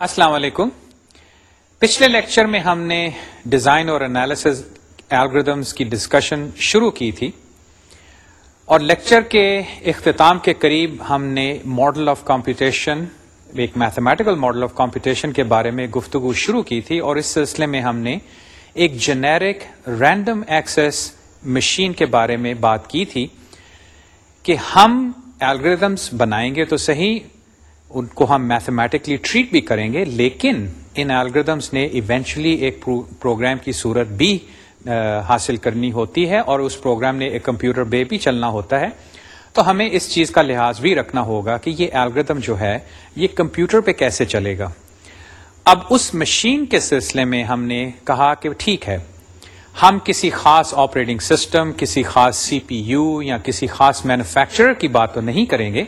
السلام علیکم۔ پچھلے لیکچر میں ہم نے ڈیزائن اور انالیسز الگریدمس کی ڈسکشن شروع کی تھی۔ اور لیکچر کے اختتام کے قریب ہم نے ماڈل آف کمپٹیشن ایک میتھمیٹیکل ماڈل آف کمپٹیشن کے بارے میں گفتگو شروع کی تھی۔ اور اس سلسلے میں ہم نے ایک جنیرک رینڈم ایکسس مشین کے بارے میں بات کی تھی کہ ہم الگریدمس بنائیں گے تو صحیح ان کو ہم میتھمیٹکلی ٹریٹ بھی کریں گے، لیکن ان الگریدمس نے ایونچولی ایک پروگرام کی صورت بھی حاصل کرنی ہوتی ہے اور اس پروگرام نے ایک کمپیوٹر بے بھی چلنا ہوتا ہے۔ تو ہمیں اس چیز کا لحاظ بھی رکھنا ہوگا کہ یہ الگریدم جو ہے، یہ کمپیوٹر پہ کیسے چلے گا۔ اب اس مشین کے سلسلے میں ہم نے کہا کہ ٹھیک ہے، ہم کسی خاص آپریٹنگ سسٹم کسی خاص سی پی یو یا کسی خاص مینوفیکچرر کی بات تو نہیں کریں گے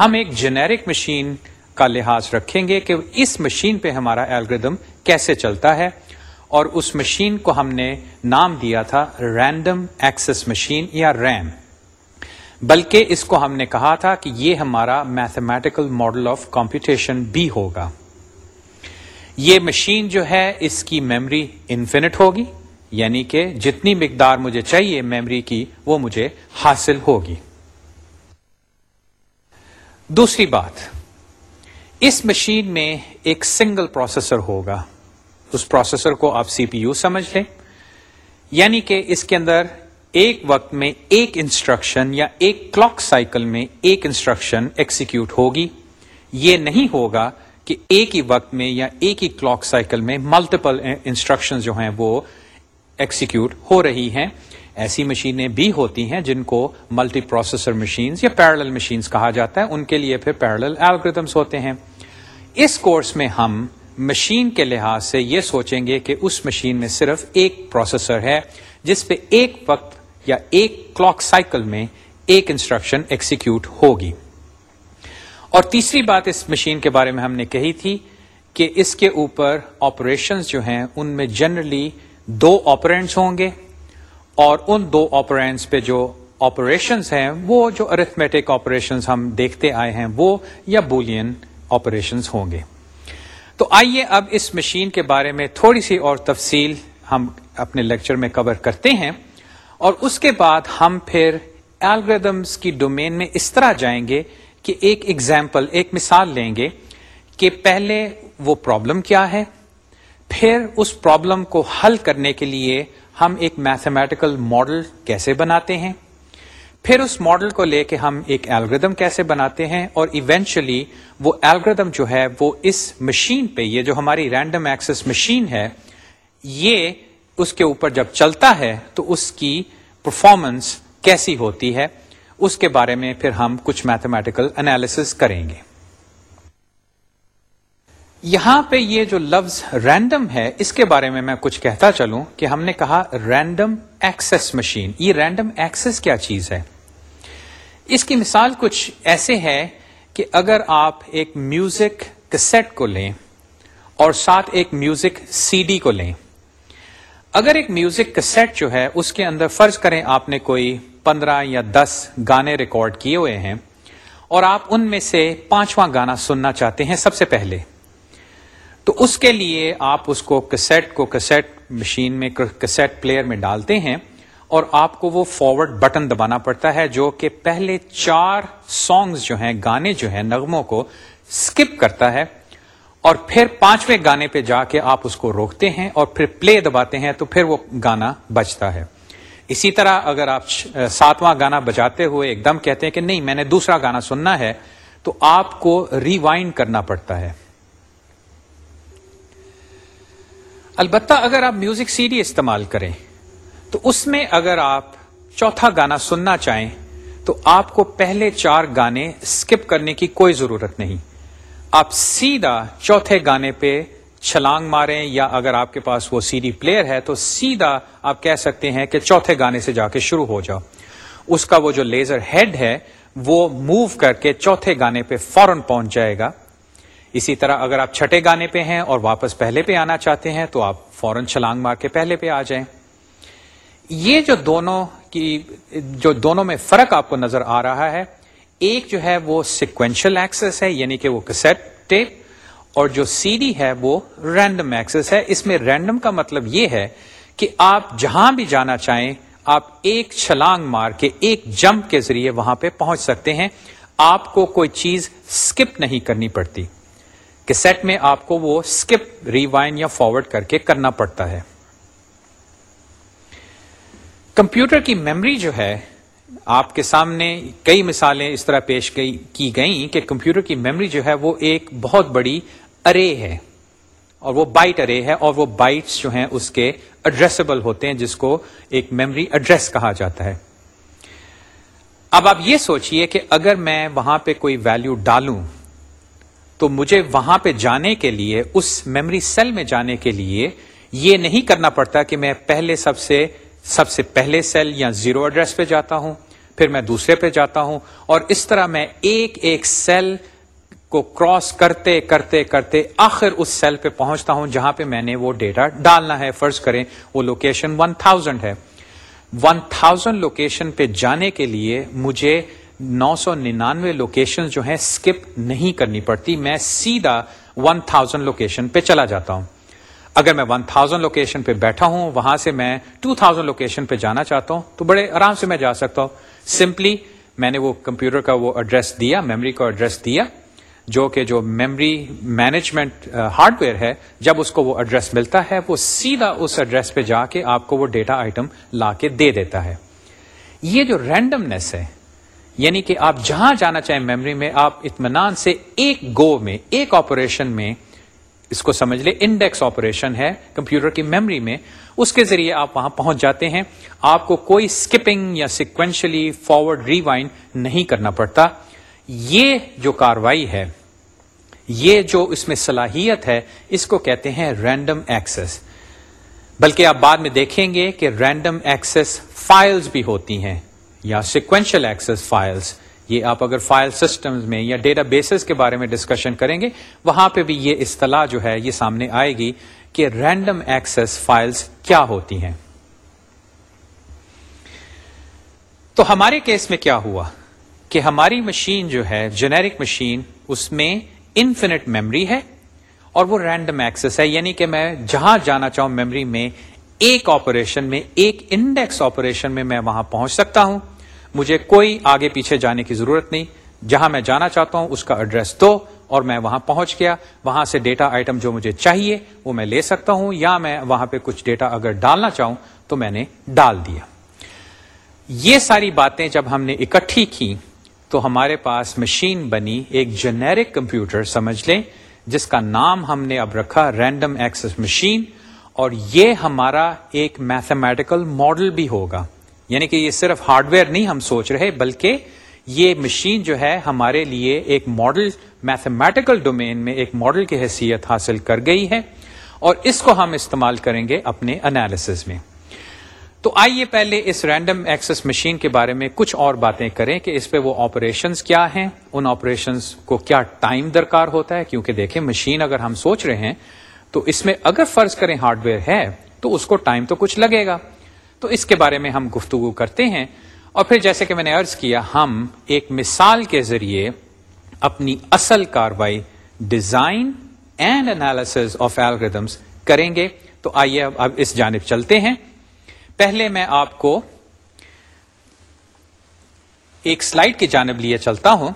ہم ایک جنیرک مشین کا لحاظ رکھیں گے کہ اس مشین پہ ہمارا الگریدم کیسے چلتا ہے اور اس مشین کو ہم نے نام دیا تھا رینڈم ایکسس مشین یا ریم بلکہ اس کو ہم نے کہا تھا کہ یہ ہمارا میتھمیٹیکل ماڈل آف کمپٹیشن بھی ہوگا. یہ مشین جو ہے اس کی میمری انفینٹ ہوگی یعنی کہ جتنی مقدار مجھے چاہیے میمری کی وہ مجھے حاصل ہوگی. دوسری بات، اس مشین میں ایک سنگل پروسیسر ہوگا۔ اس پروسیسر کو آپ سی پی یو سمجھ لیں۔ یعنی کہ اس کے اندر ایک وقت میں ایک انسٹرکشن یا ایک کلاک سائیکل میں ایک انسٹرکشن ایکسیکیوٹ ہوگی۔ یہ نہیں ہوگا کہ ایک ہی وقت میں یا ایک ہی کلاک سائیکل میں ملٹیپل انسٹرکشن جو ہیں وہ ایکسیکیوٹ ہو رہی ہیں۔ ایسی مشینیں بھی ہوتی ہیں جن کو ملٹی پروسیسر مشینز یا پیرل مشینز کہا جاتا ہے، ان کے لیے پھر پیرل الگریدمس ہوتے ہیں۔ اس کورس میں ہم مشین کے لحاظ سے یہ سوچیں گے کہ اس مشین میں صرف ایک پروسیسر ہے، جس پہ ایک وقت یا ایک کلاک سائیکل میں ایک انسٹرکشن ایکسیکیوٹ ہوگی۔ اور تیسری بات اس مشین کے بارے میں ہم نے کہی تھی کہ اس کے اوپر آپریشنز جو ہیں، ان میں جنرلی دو آپرینٹس ہوں گے۔ اور ان دو آپرینس پہ جو آپریشنس ہیں، وہ جو ارتھمیٹک آپریشنس ہم دیکھتے آئے ہیں، وہ یا بولین آپریشنس ہوں گے۔ تو آئیے اب اس مشین کے بارے میں تھوڑی سی اور تفصیل ہم اپنے لیکچر میں کور کرتے ہیں۔ اور اس کے بعد ہم پھر الگریدمس کی ڈومین میں اس طرح جائیں گے کہ ایک ایگزامپل ایک مثال لیں گے کہ پہلے وہ پرابلم کیا ہے، پھر اس پرابلم کو حل کرنے کے لیے ہم ایک میتھمیٹیکل ماڈل کیسے بناتے ہیں؟ پھر اس ماڈل کو لے کے ہم ایک الگریدم کیسے بناتے ہیں؟ اور ایونچولی وہ الگریدم جو ہے وہ اس مشین پہ، یہ جو ہماری رینڈم ایکسس مشین ہے، یہ اس کے اوپر جب چلتا ہے تو اس کی پرفارمنس کیسی ہوتی ہے؟ اس کے بارے میں پھر ہم کچھ میتھمیٹیکل انالیس کریں گے۔ یہاں پہ یہ جو لفظ رینڈم ہے، اس کے بارے میں میں کچھ کہتا چلوں کہ ہم نے کہا رینڈم ایکسس مشین یہ رینڈم ایکسس کیا چیز ہے؟ اس کی مثال کچھ ایسے ہے کہ اگر آپ ایک میوزک کسیٹ کو لیں اور ساتھ ایک میوزک سی ڈی کو لیں۔ اگر ایک میوزک کسیٹ جو ہے، اس کے اندر فرض کریں آپ نے کوئی پندرہ یا دس گانے ریکارڈ کیے ہوئے ہیں اور آپ ان میں سے پانچواں گانا سننا چاہتے ہیں سب سے پہلے۔ تو اس کے لیے آپ اس کو کسیٹ کو کسیٹ مشین میں کسیٹ پلیئر میں ڈالتے ہیں اور آپ کو وہ فارورڈ بٹن دبانا پڑتا ہے جو کہ پہلے چار سانگز جو ہیں، گانے جو ہیں نغموں کو سکپ کرتا ہے اور پھر پانچویں گانے پہ جا کے آپ اس کو روکتے ہیں اور پھر پلے دباتے ہیں تو پھر وہ گانا بچتا ہے۔ اسی طرح اگر آپ ساتواں گانا بجاتے ہوئے ایک دم کہتے ہیں کہ نہیں، میں نے دوسرا گانا سننا ہے تو آپ کو ریوائنڈ کرنا پڑتا ہے۔ البتہ اگر آپ میوزک سی ڈی استعمال کریں، تو اس میں اگر آپ چوتھا گانا سننا چاہیں، تو آپ کو پہلے چار گانے اسکپ کرنے کی کوئی ضرورت نہیں۔ آپ سیدھا چوتھے گانے پہ چھلانگ ماریں، یا اگر آپ کے پاس وہ سی ڈی پلیئر ہے، تو سیدھا آپ کہہ سکتے ہیں کہ چوتھے گانے سے جا کے شروع ہو جاؤ۔ اس کا وہ جو لیزر ہیڈ ہے، وہ موو کر کے چوتھے گانے پہ فوراً پہنچ جائے گا۔ اسی طرح اگر آپ چھٹے گانے پہ ہیں اور واپس پہلے پہ آنا چاہتے ہیں تو آپ فوراً چھلانگ مار کے پہلے پہ آ جائیں۔ یہ جو دونوں کی، جو دونوں میں فرق آپ کو نظر آ رہا ہے، ایک جو ہے وہ سیکوینشل ایکسس ہے یعنی کہ وہ کسیٹ ٹیپ اور جو سی ڈی ہے وہ رینڈم ایکسس ہے۔ اس میں رینڈم کا مطلب یہ ہے کہ آپ جہاں بھی جانا چاہیں، آپ ایک چھلانگ مار کے، ایک جمپ کے ذریعے وہاں پہ پہنچ سکتے ہیں۔ آپ کو کوئی چیز سکپ نہیں کرنی پڑتی۔ کہ سیٹ میں آپ کو وہ سکپ ریوائن یا فارورڈ کر کے کرنا پڑتا ہے۔ کمپیوٹر کی میمری جو ہے، آپ کے سامنے کئی مثالیں اس طرح پیش کی گئیں کہ کمپیوٹر کی میمری جو ہے، وہ ایک بہت بڑی ارے ہے۔ اور وہ بائٹ ارے ہے اور وہ بائٹس جو ہیں، اس کے ایڈریسبل ہوتے ہیں، جس کو ایک میمری ایڈریس کہا جاتا ہے۔ اب آپ یہ سوچئے کہ اگر میں وہاں پہ کوئی ویلو ڈالوں تو مجھے وہاں پہ جانے کے لیے، اس میمری سیل میں جانے کے لیے یہ نہیں کرنا پڑتا کہ میں پہلے سب سے سب سے پہلے سیل یا زیرو ایڈریس پہ جاتا ہوں، پھر میں دوسرے پہ جاتا ہوں، اور اس طرح میں ایک ایک سیل کو کراس کرتے کرتے کرتے آخر اس سیل پہ پہنچتا ہوں جہاں پہ میں نے وہ ڈیٹا ڈالنا ہے۔ فرض کریں وہ لوکیشن ون تھاؤزینڈ ہے۔ ون تھاؤزینڈ لوکیشن پہ جانے کے لیے مجھے نو سو ننانوے لوکیشن جو ہیں اسکپ نہیں کرنی پڑتی۔ میں سیدھا ون تھاؤزینڈ لوکیشن پہ چلا جاتا ہوں۔ اگر میں ون تھاؤزینڈ لوکیشن پہ بیٹھا ہوں، وہاں سے میں ٹو تھاؤزینڈ لوکیشن پہ جانا چاہتا ہوں، تو بڑے آرام سے میں جا سکتا ہوں۔ سمپلی میں نے وہ کمپیوٹر کا وہ ایڈریس دیا میموری کا ایڈریس دیا، جو کہ جو میمری مینجمنٹ ہارڈ ویئر ہے، جب اس کو وہ ایڈریس ملتا ہے، وہ سیدھا اس ایڈریس پہ جا کے آپ کو وہ ڈیٹا آئٹم لا کے دے دیتا ہے۔ یہ جو رینڈمنیس ہے یعنی کہ آپ جہاں جانا چاہیں میموری میں، آپ اطمینان سے ایک گو میں، ایک آپریشن میں، اس کو سمجھ لیں انڈیکس آپریشن ہے کمپیوٹر کی میموری میں، اس کے ذریعے آپ وہاں پہنچ جاتے ہیں۔ آپ کو کوئی اسکپنگ یا سیکوینشلی فارورڈ ریوائن نہیں کرنا پڑتا۔ یہ جو کاروائی ہے، یہ جو اس میں صلاحیت ہے، اس کو کہتے ہیں رینڈم ایکسس بلکہ آپ بعد میں دیکھیں گے کہ رینڈم ایکسس فائلز بھی ہوتی ہیں۔ یا سیکوینشل ایکسس فائلز یہ آپ اگر فائل سسٹمز میں یا ڈیٹا بیسز کے بارے میں ڈسکشن کریں گے، وہاں پہ بھی یہ اصطلاح جو ہے یہ سامنے آئے گی کہ رینڈم ایکسس فائلز کیا ہوتی ہیں۔ تو ہمارے کیس میں کیا ہوا؟ کہ ہماری مشین جو ہے جنیرک مشین اس میں انفینٹ میمری ہے اور وہ رینڈم ایکسس ہے۔ یعنی کہ میں جہاں جانا چاہوں میمری میں، ایک آپریشن میں، ایک انڈیکس آپریشن میں میں وہاں پہنچ سکتا ہوں۔ مجھے کوئی آگے پیچھے جانے کی ضرورت نہیں۔ جہاں میں جانا چاہتا ہوں، اس کا ایڈریس دو اور میں وہاں پہنچ گیا۔ وہاں سے ڈیٹا آئٹم جو مجھے چاہیے، وہ میں لے سکتا ہوں۔ یا میں وہاں پہ کچھ ڈیٹا اگر ڈالنا چاہوں، تو میں نے ڈال دیا۔ یہ ساری باتیں جب ہم نے اکٹھی کی، تو ہمارے پاس مشین بنی ایک جنیرک کمپیوٹر، سمجھ لیں، جس کا نام ہم نے اب رکھا رینڈم ایکسس مشین۔ اور یہ ہمارا ایک میتھمیٹیکل ماڈل بھی ہوگا۔ یعنی کہ یہ صرف ہارڈ ویئر نہیں ہم سوچ رہے، بلکہ یہ مشین جو ہے ہمارے لیے ایک ماڈل میتھمیٹیکل ڈومین میں ایک ماڈل کی حیثیت حاصل کر گئی ہے اور اس کو ہم استعمال کریں گے اپنے انالیس میں۔ تو آئیے پہلے اس رینڈم ایکسس مشین کے بارے میں کچھ اور باتیں کریں کہ اس پہ وہ آپریشنز کیا ہیں، ان آپریشنز کو کیا ٹائم درکار ہوتا ہے، کیونکہ دیکھیں مشین اگر ہم سوچ رہے ہیں تو اس میں اگر فرض کریں ہارڈ ویئر ہے تو اس کو ٹائم تو کچھ لگے گا۔ تو اس کے بارے میں ہم گفتگو کرتے ہیں۔ اور پھر جیسے کہ میں نے ارض کیا، ہم ایک مثال کے ذریعے اپنی اصل کاروائی design and analysis of algorithms کریں گے۔ تو آئیے اب اس جانب چلتے ہیں۔ پہلے میں آپ کو ایک سلائڈ کی جانب لیے چلتا ہوں،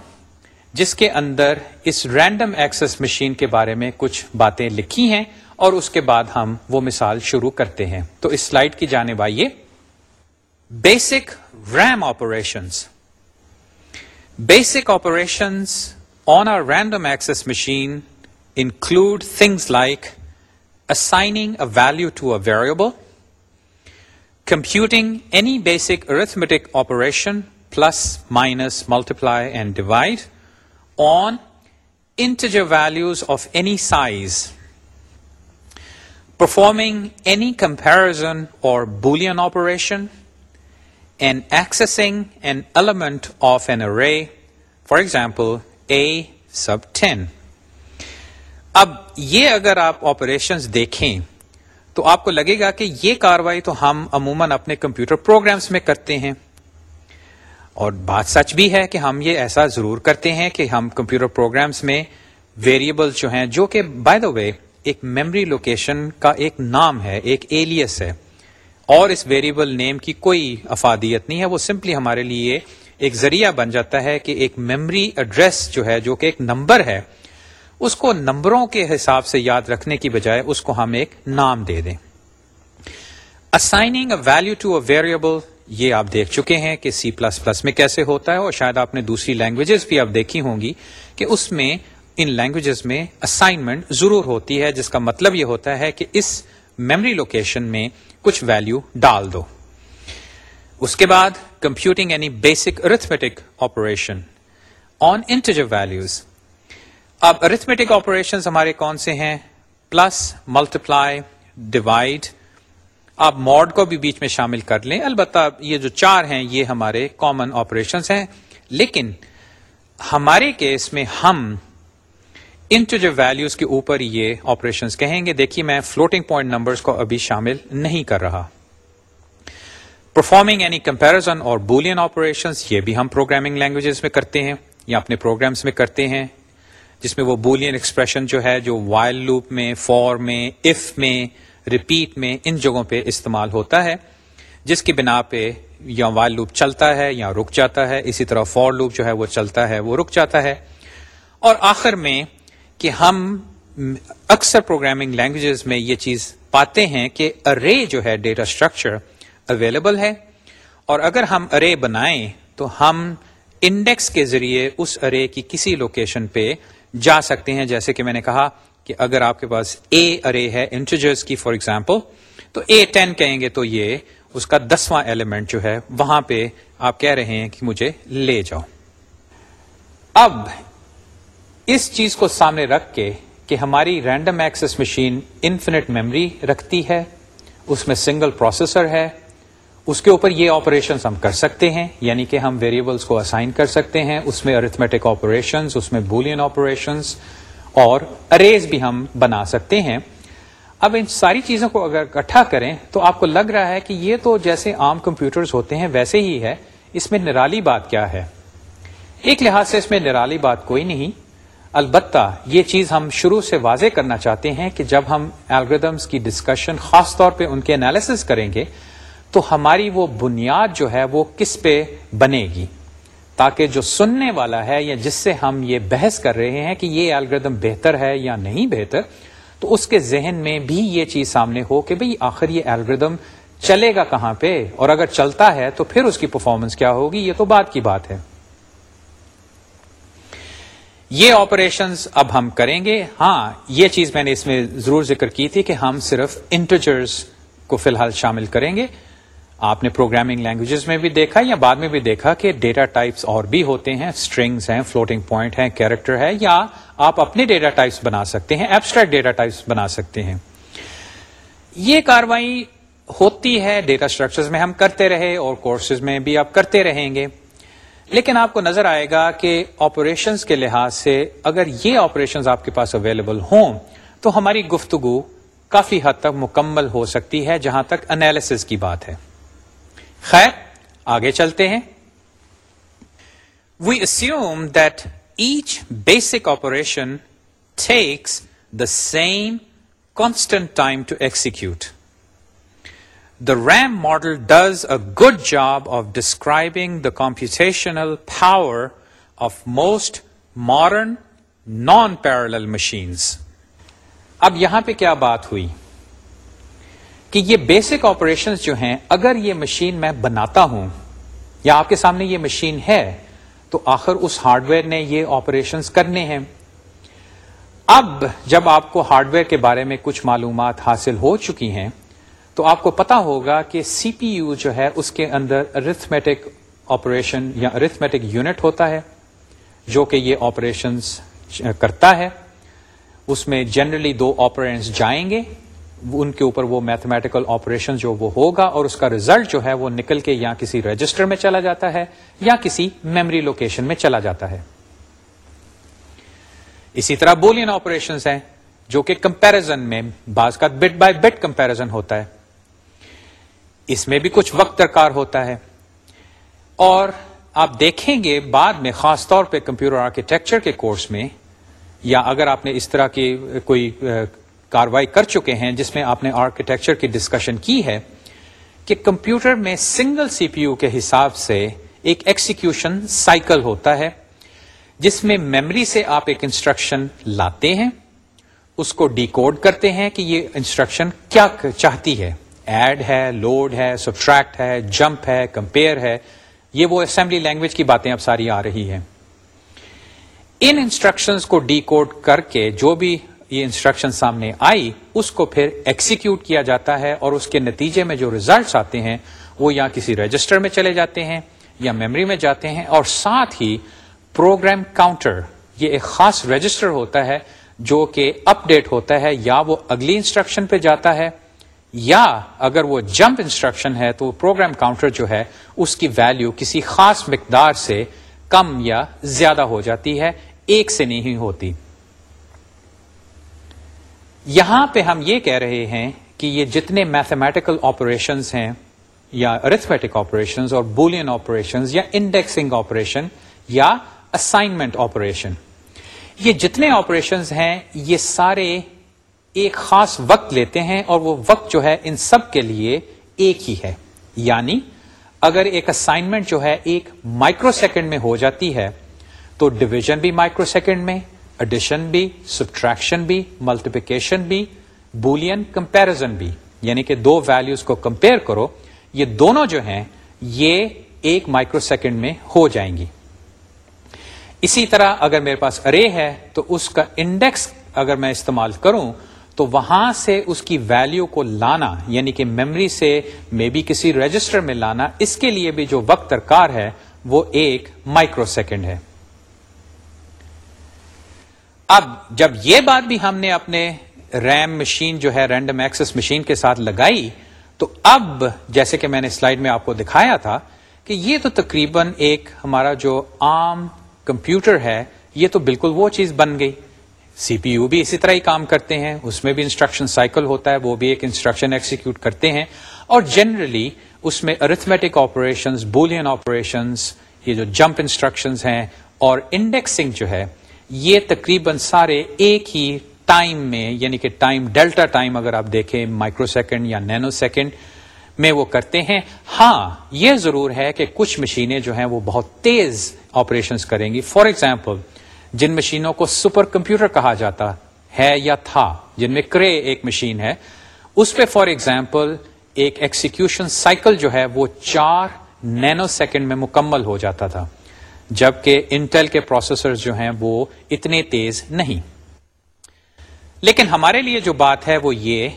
جس کے اندر اس رینڈم ایکسس مشین کے بارے میں کچھ باتیں لکھی ہیں۔ اور اس کے بعد ہم وہ مثال شروع کرتے ہیں۔ تو اس سلائڈ کی جانب آئیے۔ Basic RAM operations basic operations on a random access machine include things like assigning a value to a variable computing any basic arithmetic operation plus minus multiply and divide on int values of any size performing any comparison or Boolean operation, and accessing an element of an array, for example, A sub 10. اب یہ اگر آپ operations دیکھیں تو آپ کو لگے گا کہ یہ کاروائی تو ہم عموماً اپنے کمپیوٹر پروگرامز میں کرتے ہیں اور بات سچ بھی ہے کہ ہم یہ ایسا ضرور کرتے ہیں کہ ہم کمپیوٹر پروگرامز میں ویریبل جو ہیں جو کہ بائی دا وے ایک میمری لوکیشن کا ایک نام ہے، ایک ایلیس ہے۔ اور اس ویریبل نیم کی کوئی افادیت نہیں ہے، وہ سمپلی ہمارے لیے ایک ذریعہ بن جاتا ہے کہ ایک میمری ایڈریس جو ہے، جو کہ ایک نمبر ہے، اس کو نمبروں کے حساب سے یاد رکھنے کی بجائے اس کو ہم ایک نام دے دیں۔ Assigning a value to a variable یہ آپ دیکھ چکے ہیں کہ سی پلس پلس میں کیسے ہوتا ہے اور شاید آپ نے دوسری لینگویجز بھی آپ دیکھی ہوں گی کہ اس میں ان لینگویجز میں اسائنمنٹ ضرور ہوتی ہے، جس کا مطلب یہ ہوتا ہے کہ اس میمری لوکیشن میں کچھ ویلو ڈال دو۔ اس کے بعد کمپیوٹنگ یعنی basic arithmetic operation on integer values اب ارتھمیٹک آپریشن ہمارے کون سے ہیں؟ پلس ملٹیپلائی ڈیوائڈ آپ موڈ کو بھی بیچ میں شامل کر لیں۔ البتہ یہ جو چار ہیں، یہ ہمارے کامن آپریشن ہیں۔ لیکن ہمارے کیس میں ہم انٹیجر ویلوز کے اوپر یہ آپریشن کہیں گے دیکھیے میں فلوٹنگ پوائنٹ نمبرز کو ابھی شامل نہیں کر رہا پرفارمنگ یعنی کمپیرزن اور بولین آپریشن یہ بھی ہم پروگرامنگ لینگویجز میں کرتے ہیں یا اپنے پروگرامس میں کرتے ہیں جس میں وہ بولین ایکسپریشن جو ہے جو وائل لوپ میں فور میں اف میں ریپیٹ میں ان جگہوں پہ استعمال ہوتا ہے جس کی بنا پہ یا وائل لوپ چلتا ہے یا رک جاتا ہے اسی طرح فور لوپ جو ہے وہ چلتا ہے وہ رک جاتا ہے اور آخر میں کہ ہم اکثر پروگرامنگ لینگویجز میں یہ چیز پاتے ہیں کہ ارے جو ہے ڈیٹا اسٹرکچر اویلیبل ہے اور اگر ہم ارے بنائیں تو ہم انڈیکس کے ذریعے اس ارے کی کسی لوکیشن پہ جا سکتے ہیں۔ جیسے کہ میں نے کہا کہ اگر آپ کے پاس اے ارے ہے انٹیجرز کی فار ایگزامپل تو اے ٹین کہیں گے تو یہ اس کا دسواں ایلیمنٹ جو ہے، وہاں پہ آپ کہہ رہے ہیں کہ مجھے لے جاؤ۔ اب اس چیز کو سامنے رکھ کے کہ ہماری random access machine infinite memory رکھتی ہے، اس میں سنگل پروسیسر ہے، اس کے اوپر یہ آپریشن ہم کر سکتے ہیں یعنی کہ ہم ویریبلس کو اسائن کر سکتے ہیں، اس میں ارتھمیٹک آپریشن اس میں بولین آپریشنس اور اریز بھی ہم بنا سکتے ہیں۔ اب ان ساری چیزوں کو اگر اکٹھا کریں تو آپ کو لگ رہا ہے کہ یہ تو جیسے عام کمپیوٹرز ہوتے ہیں ویسے ہی ہے۔ اس میں نرالی بات کیا ہے؟ ایک لحاظ سے اس میں نرالی بات کوئی نہیں۔ البتہ یہ چیز ہم شروع سے واضح کرنا چاہتے ہیں کہ جب ہم الگریدمس کی ڈسکشن خاص طور پہ ان کے انالیس کریں گے، تو ہماری وہ بنیاد جو ہے وہ کس پہ بنے گی؟ تاکہ جو سننے والا ہے یا جس سے ہم یہ بحث کر رہے ہیں کہ یہ الگریدم بہتر ہے یا نہیں بہتر، تو اس کے ذہن میں بھی یہ چیز سامنے ہو کہ بھئی آخر یہ الگریدم چلے گا کہاں پہ؟ اور اگر چلتا ہے تو پھر اس کی پرفارمنس کیا ہوگی؟ یہ تو بات کی بات ہے۔ یہ آپریشنز اب ہم کریں گے۔ ہاں یہ چیز میں نے اس میں ضرور ذکر کی تھی کہ ہم صرف انٹرجرز کو فی الحال شامل کریں گے۔ آپ نے پروگرامنگ لینگویجز میں بھی دیکھا یا بعد میں بھی دیکھا کہ ڈیٹا ٹائپس اور بھی ہوتے ہیں۔ اسٹرنگس ہیں فلوٹنگ پوائنٹ ہیں کیریکٹر ہے یا آپ اپنے ڈیٹا ٹائپس بنا سکتے ہیں ایبسٹریکٹ ڈیٹا ٹائپس بنا سکتے ہیں۔ یہ کاروائی ہوتی ہے۔ ڈیٹا اسٹرکچر میں ہم کرتے رہے اور کورسز میں بھی آپ کرتے رہیں گے۔ لیکن آپ کو نظر آئے گا کہ آپریشنس کے لحاظ سے اگر یہ آپریشن آپ کے پاس اویلیبل ہوں، تو ہماری گفتگو کافی حد تک مکمل ہو سکتی ہے، جہاں تک انالیس کی بات ہے۔ خیر، آگے چلتے ہیں۔ We assume that each basic operation takes the same constant time to execute the RAM model does a good job of describing the computational power of most modern non parallel machines اب یہاں پہ کیا بات ہوئی؟ کہ یہ basic operation جو ہیں، اگر یہ مشین میں بناتا ہوں، یا آپ کے سامنے یہ مشین ہے، تو آخر اس ہارڈ ویئر نے یہ آپریشن کرنے ہیں۔ اب جب آپ کو ہارڈ ویئر کے بارے میں کچھ معلومات حاصل ہو چکی ہیں تو آپ کو پتا ہوگا کہ سی پی یو جو ہے، اس کے اندر ارتھمیٹک آپریشن یا ارتھمیٹک یونٹ ہوتا ہے، جو کہ یہ آپریشن کرتا ہے۔ اس میں جنرلی دو آپریشنس جائیں گے۔ ان کے اوپر وہ میتھمیٹیکل آپریشن جو وہ ہوگا اور اس کا ریزلٹ جو ہے، وہ نکل کے یا کسی رجسٹر میں چلا جاتا ہے یا کسی میمری لوکیشن میں چلا جاتا ہے۔ اسی طرح بولین آپریشن ہیں، جو کہ کمپیرزن میں بعض کا بٹ بائی بٹ کمپیرزن ہوتا ہے۔ اس میں بھی کچھ وقت درکار ہوتا ہے۔ اور آپ دیکھیں گے بعد میں، خاص طور پہ کمپیوٹر آرکیٹیکچر کے کورس میں، یا اگر آپ نے اس طرح کی کوئی کاروائی کر چکے ہیں جس میں آپ نے آرکیٹیکچر کی ڈسکشن کی ہے کہ کمپیوٹر میں سنگل سی پی یو کے حساب سے ایک ایکسیکیوشن سائیکل ہوتا ہے، جس میں میمری سے آپ ایک انسٹرکشن لاتے ہیں، اس کو ڈیکوڈ کرتے ہیں کہ یہ انسٹرکشن کیا چاہتی ہے۔ ایڈ ہے لوڈ ہے سبٹریکٹ ہے جمپ ہے کمپیئر ہے، یہ وہ اسمبلی لینگویج کی باتیں اب ساری آ رہی ہیں۔ ان انسٹرکشنز کو ڈی کوڈ کر کے جو بھی یہ انسٹرکشن سامنے آئی، اس کو پھر ایکسیکیوٹ کیا جاتا ہے اور اس کے نتیجے میں جو ریزلٹس آتے ہیں، وہ یا کسی رجسٹر میں چلے جاتے ہیں یا میموری میں جاتے ہیں اور ساتھ ہی پروگرام کاؤنٹر یہ ایک خاص رجسٹر ہوتا ہے جو کہ اپ ڈیٹ ہوتا ہے یا وہ اگلی انسٹرکشن پہ جاتا ہے۔ یا اگر وہ جمپ انسٹرکشن ہے تو پروگرام کاؤنٹر جو ہے، اس کی ویلو کسی خاص مقدار سے کم یا زیادہ ہو جاتی ہے، ایک سے نہیں ہوتی۔ یہاں پہ ہم یہ کہہ رہے ہیں کہ یہ جتنے میتھمیٹیکل آپریشنز ہیں یا ارتھمیٹک آپریشن اور بولین آپریشن یا انڈیکسنگ آپریشن یا اسائنمنٹ آپریشن یہ جتنے آپریشن ہیں، یہ سارے ایک خاص وقت لیتے ہیں اور وہ وقت جو ہے ان سب کے لیے ایک ہی ہے۔ یعنی اگر ایک اسائنمنٹ جو ہے ایک مائکرو سیکنڈ میں ہو جاتی ہے، تو ڈویژن بھی مائکرو سیکنڈ میں اڈیشن بھی سبٹریکشن بھی ملٹیپیکیشن بھی بولین کمپیرزن بھی۔ یعنی کہ دو ویلوز کو کمپیئر کرو، یہ دونوں جو ہیں، یہ ایک مائکرو سیکنڈ میں ہو جائیں گی۔ اسی طرح اگر میرے پاس ارے ہے، تو اس کا انڈیکس اگر میں استعمال کروں تو وہاں سے اس کی ویلیو کو لانا یعنی کہ میمری سے مے بی کسی رجسٹر میں لانا، اس کے لیے بھی جو وقت درکار ہے، وہ ایک مائکرو سیکنڈ ہے۔ اب جب یہ بات بھی ہم نے اپنے ریم مشین جو ہے رینڈم ایکسس مشین کے ساتھ لگائی، تو اب جیسے کہ میں نے سلائڈ میں آپ کو دکھایا تھا کہ یہ تو تقریباً ایک ہمارا جو عام کمپیوٹر ہے، یہ تو بالکل وہ چیز بن گئی۔ سی پی یو بھی اسی طرح ہی کام کرتے ہیں، اس میں بھی انسٹرکشن سائیکل ہوتا ہے، وہ بھی ایک انسٹرکشن ایکسیکیوٹ کرتے ہیں۔ اور جنرلی اس میں ارتھمیٹک آپریشن بولین آپریشن یہ جو جمپ انسٹرکشن ہیں اور انڈیکسنگ جو ہے، یہ تقریباً سارے ایک ہی ٹائم میں یعنی کہ ٹائم ڈیلٹا ٹائم اگر آپ دیکھیں مائکرو سیکنڈ یا نینو سیکنڈ میں وہ کرتے ہیں۔ ہاں یہ ضرور ہے کہ کچھ مشینیں جو ہیں وہ بہت تیز آپریشن کریں گی۔ فار ایگزامپل جن مشینوں کو سپر کمپیوٹر کہا جاتا ہے یا تھا، جن میں کرے ایک مشین ہے، اس پہ فار ایگزامپل ایک ایکسیکیوشن سائیکل جو ہے، وہ چار نینو سیکنڈ میں مکمل ہو جاتا تھا، جبکہ انٹل کے پروسیسر جو ہیں، وہ اتنے تیز نہیں۔ لیکن ہمارے لیے جو بات ہے، وہ یہ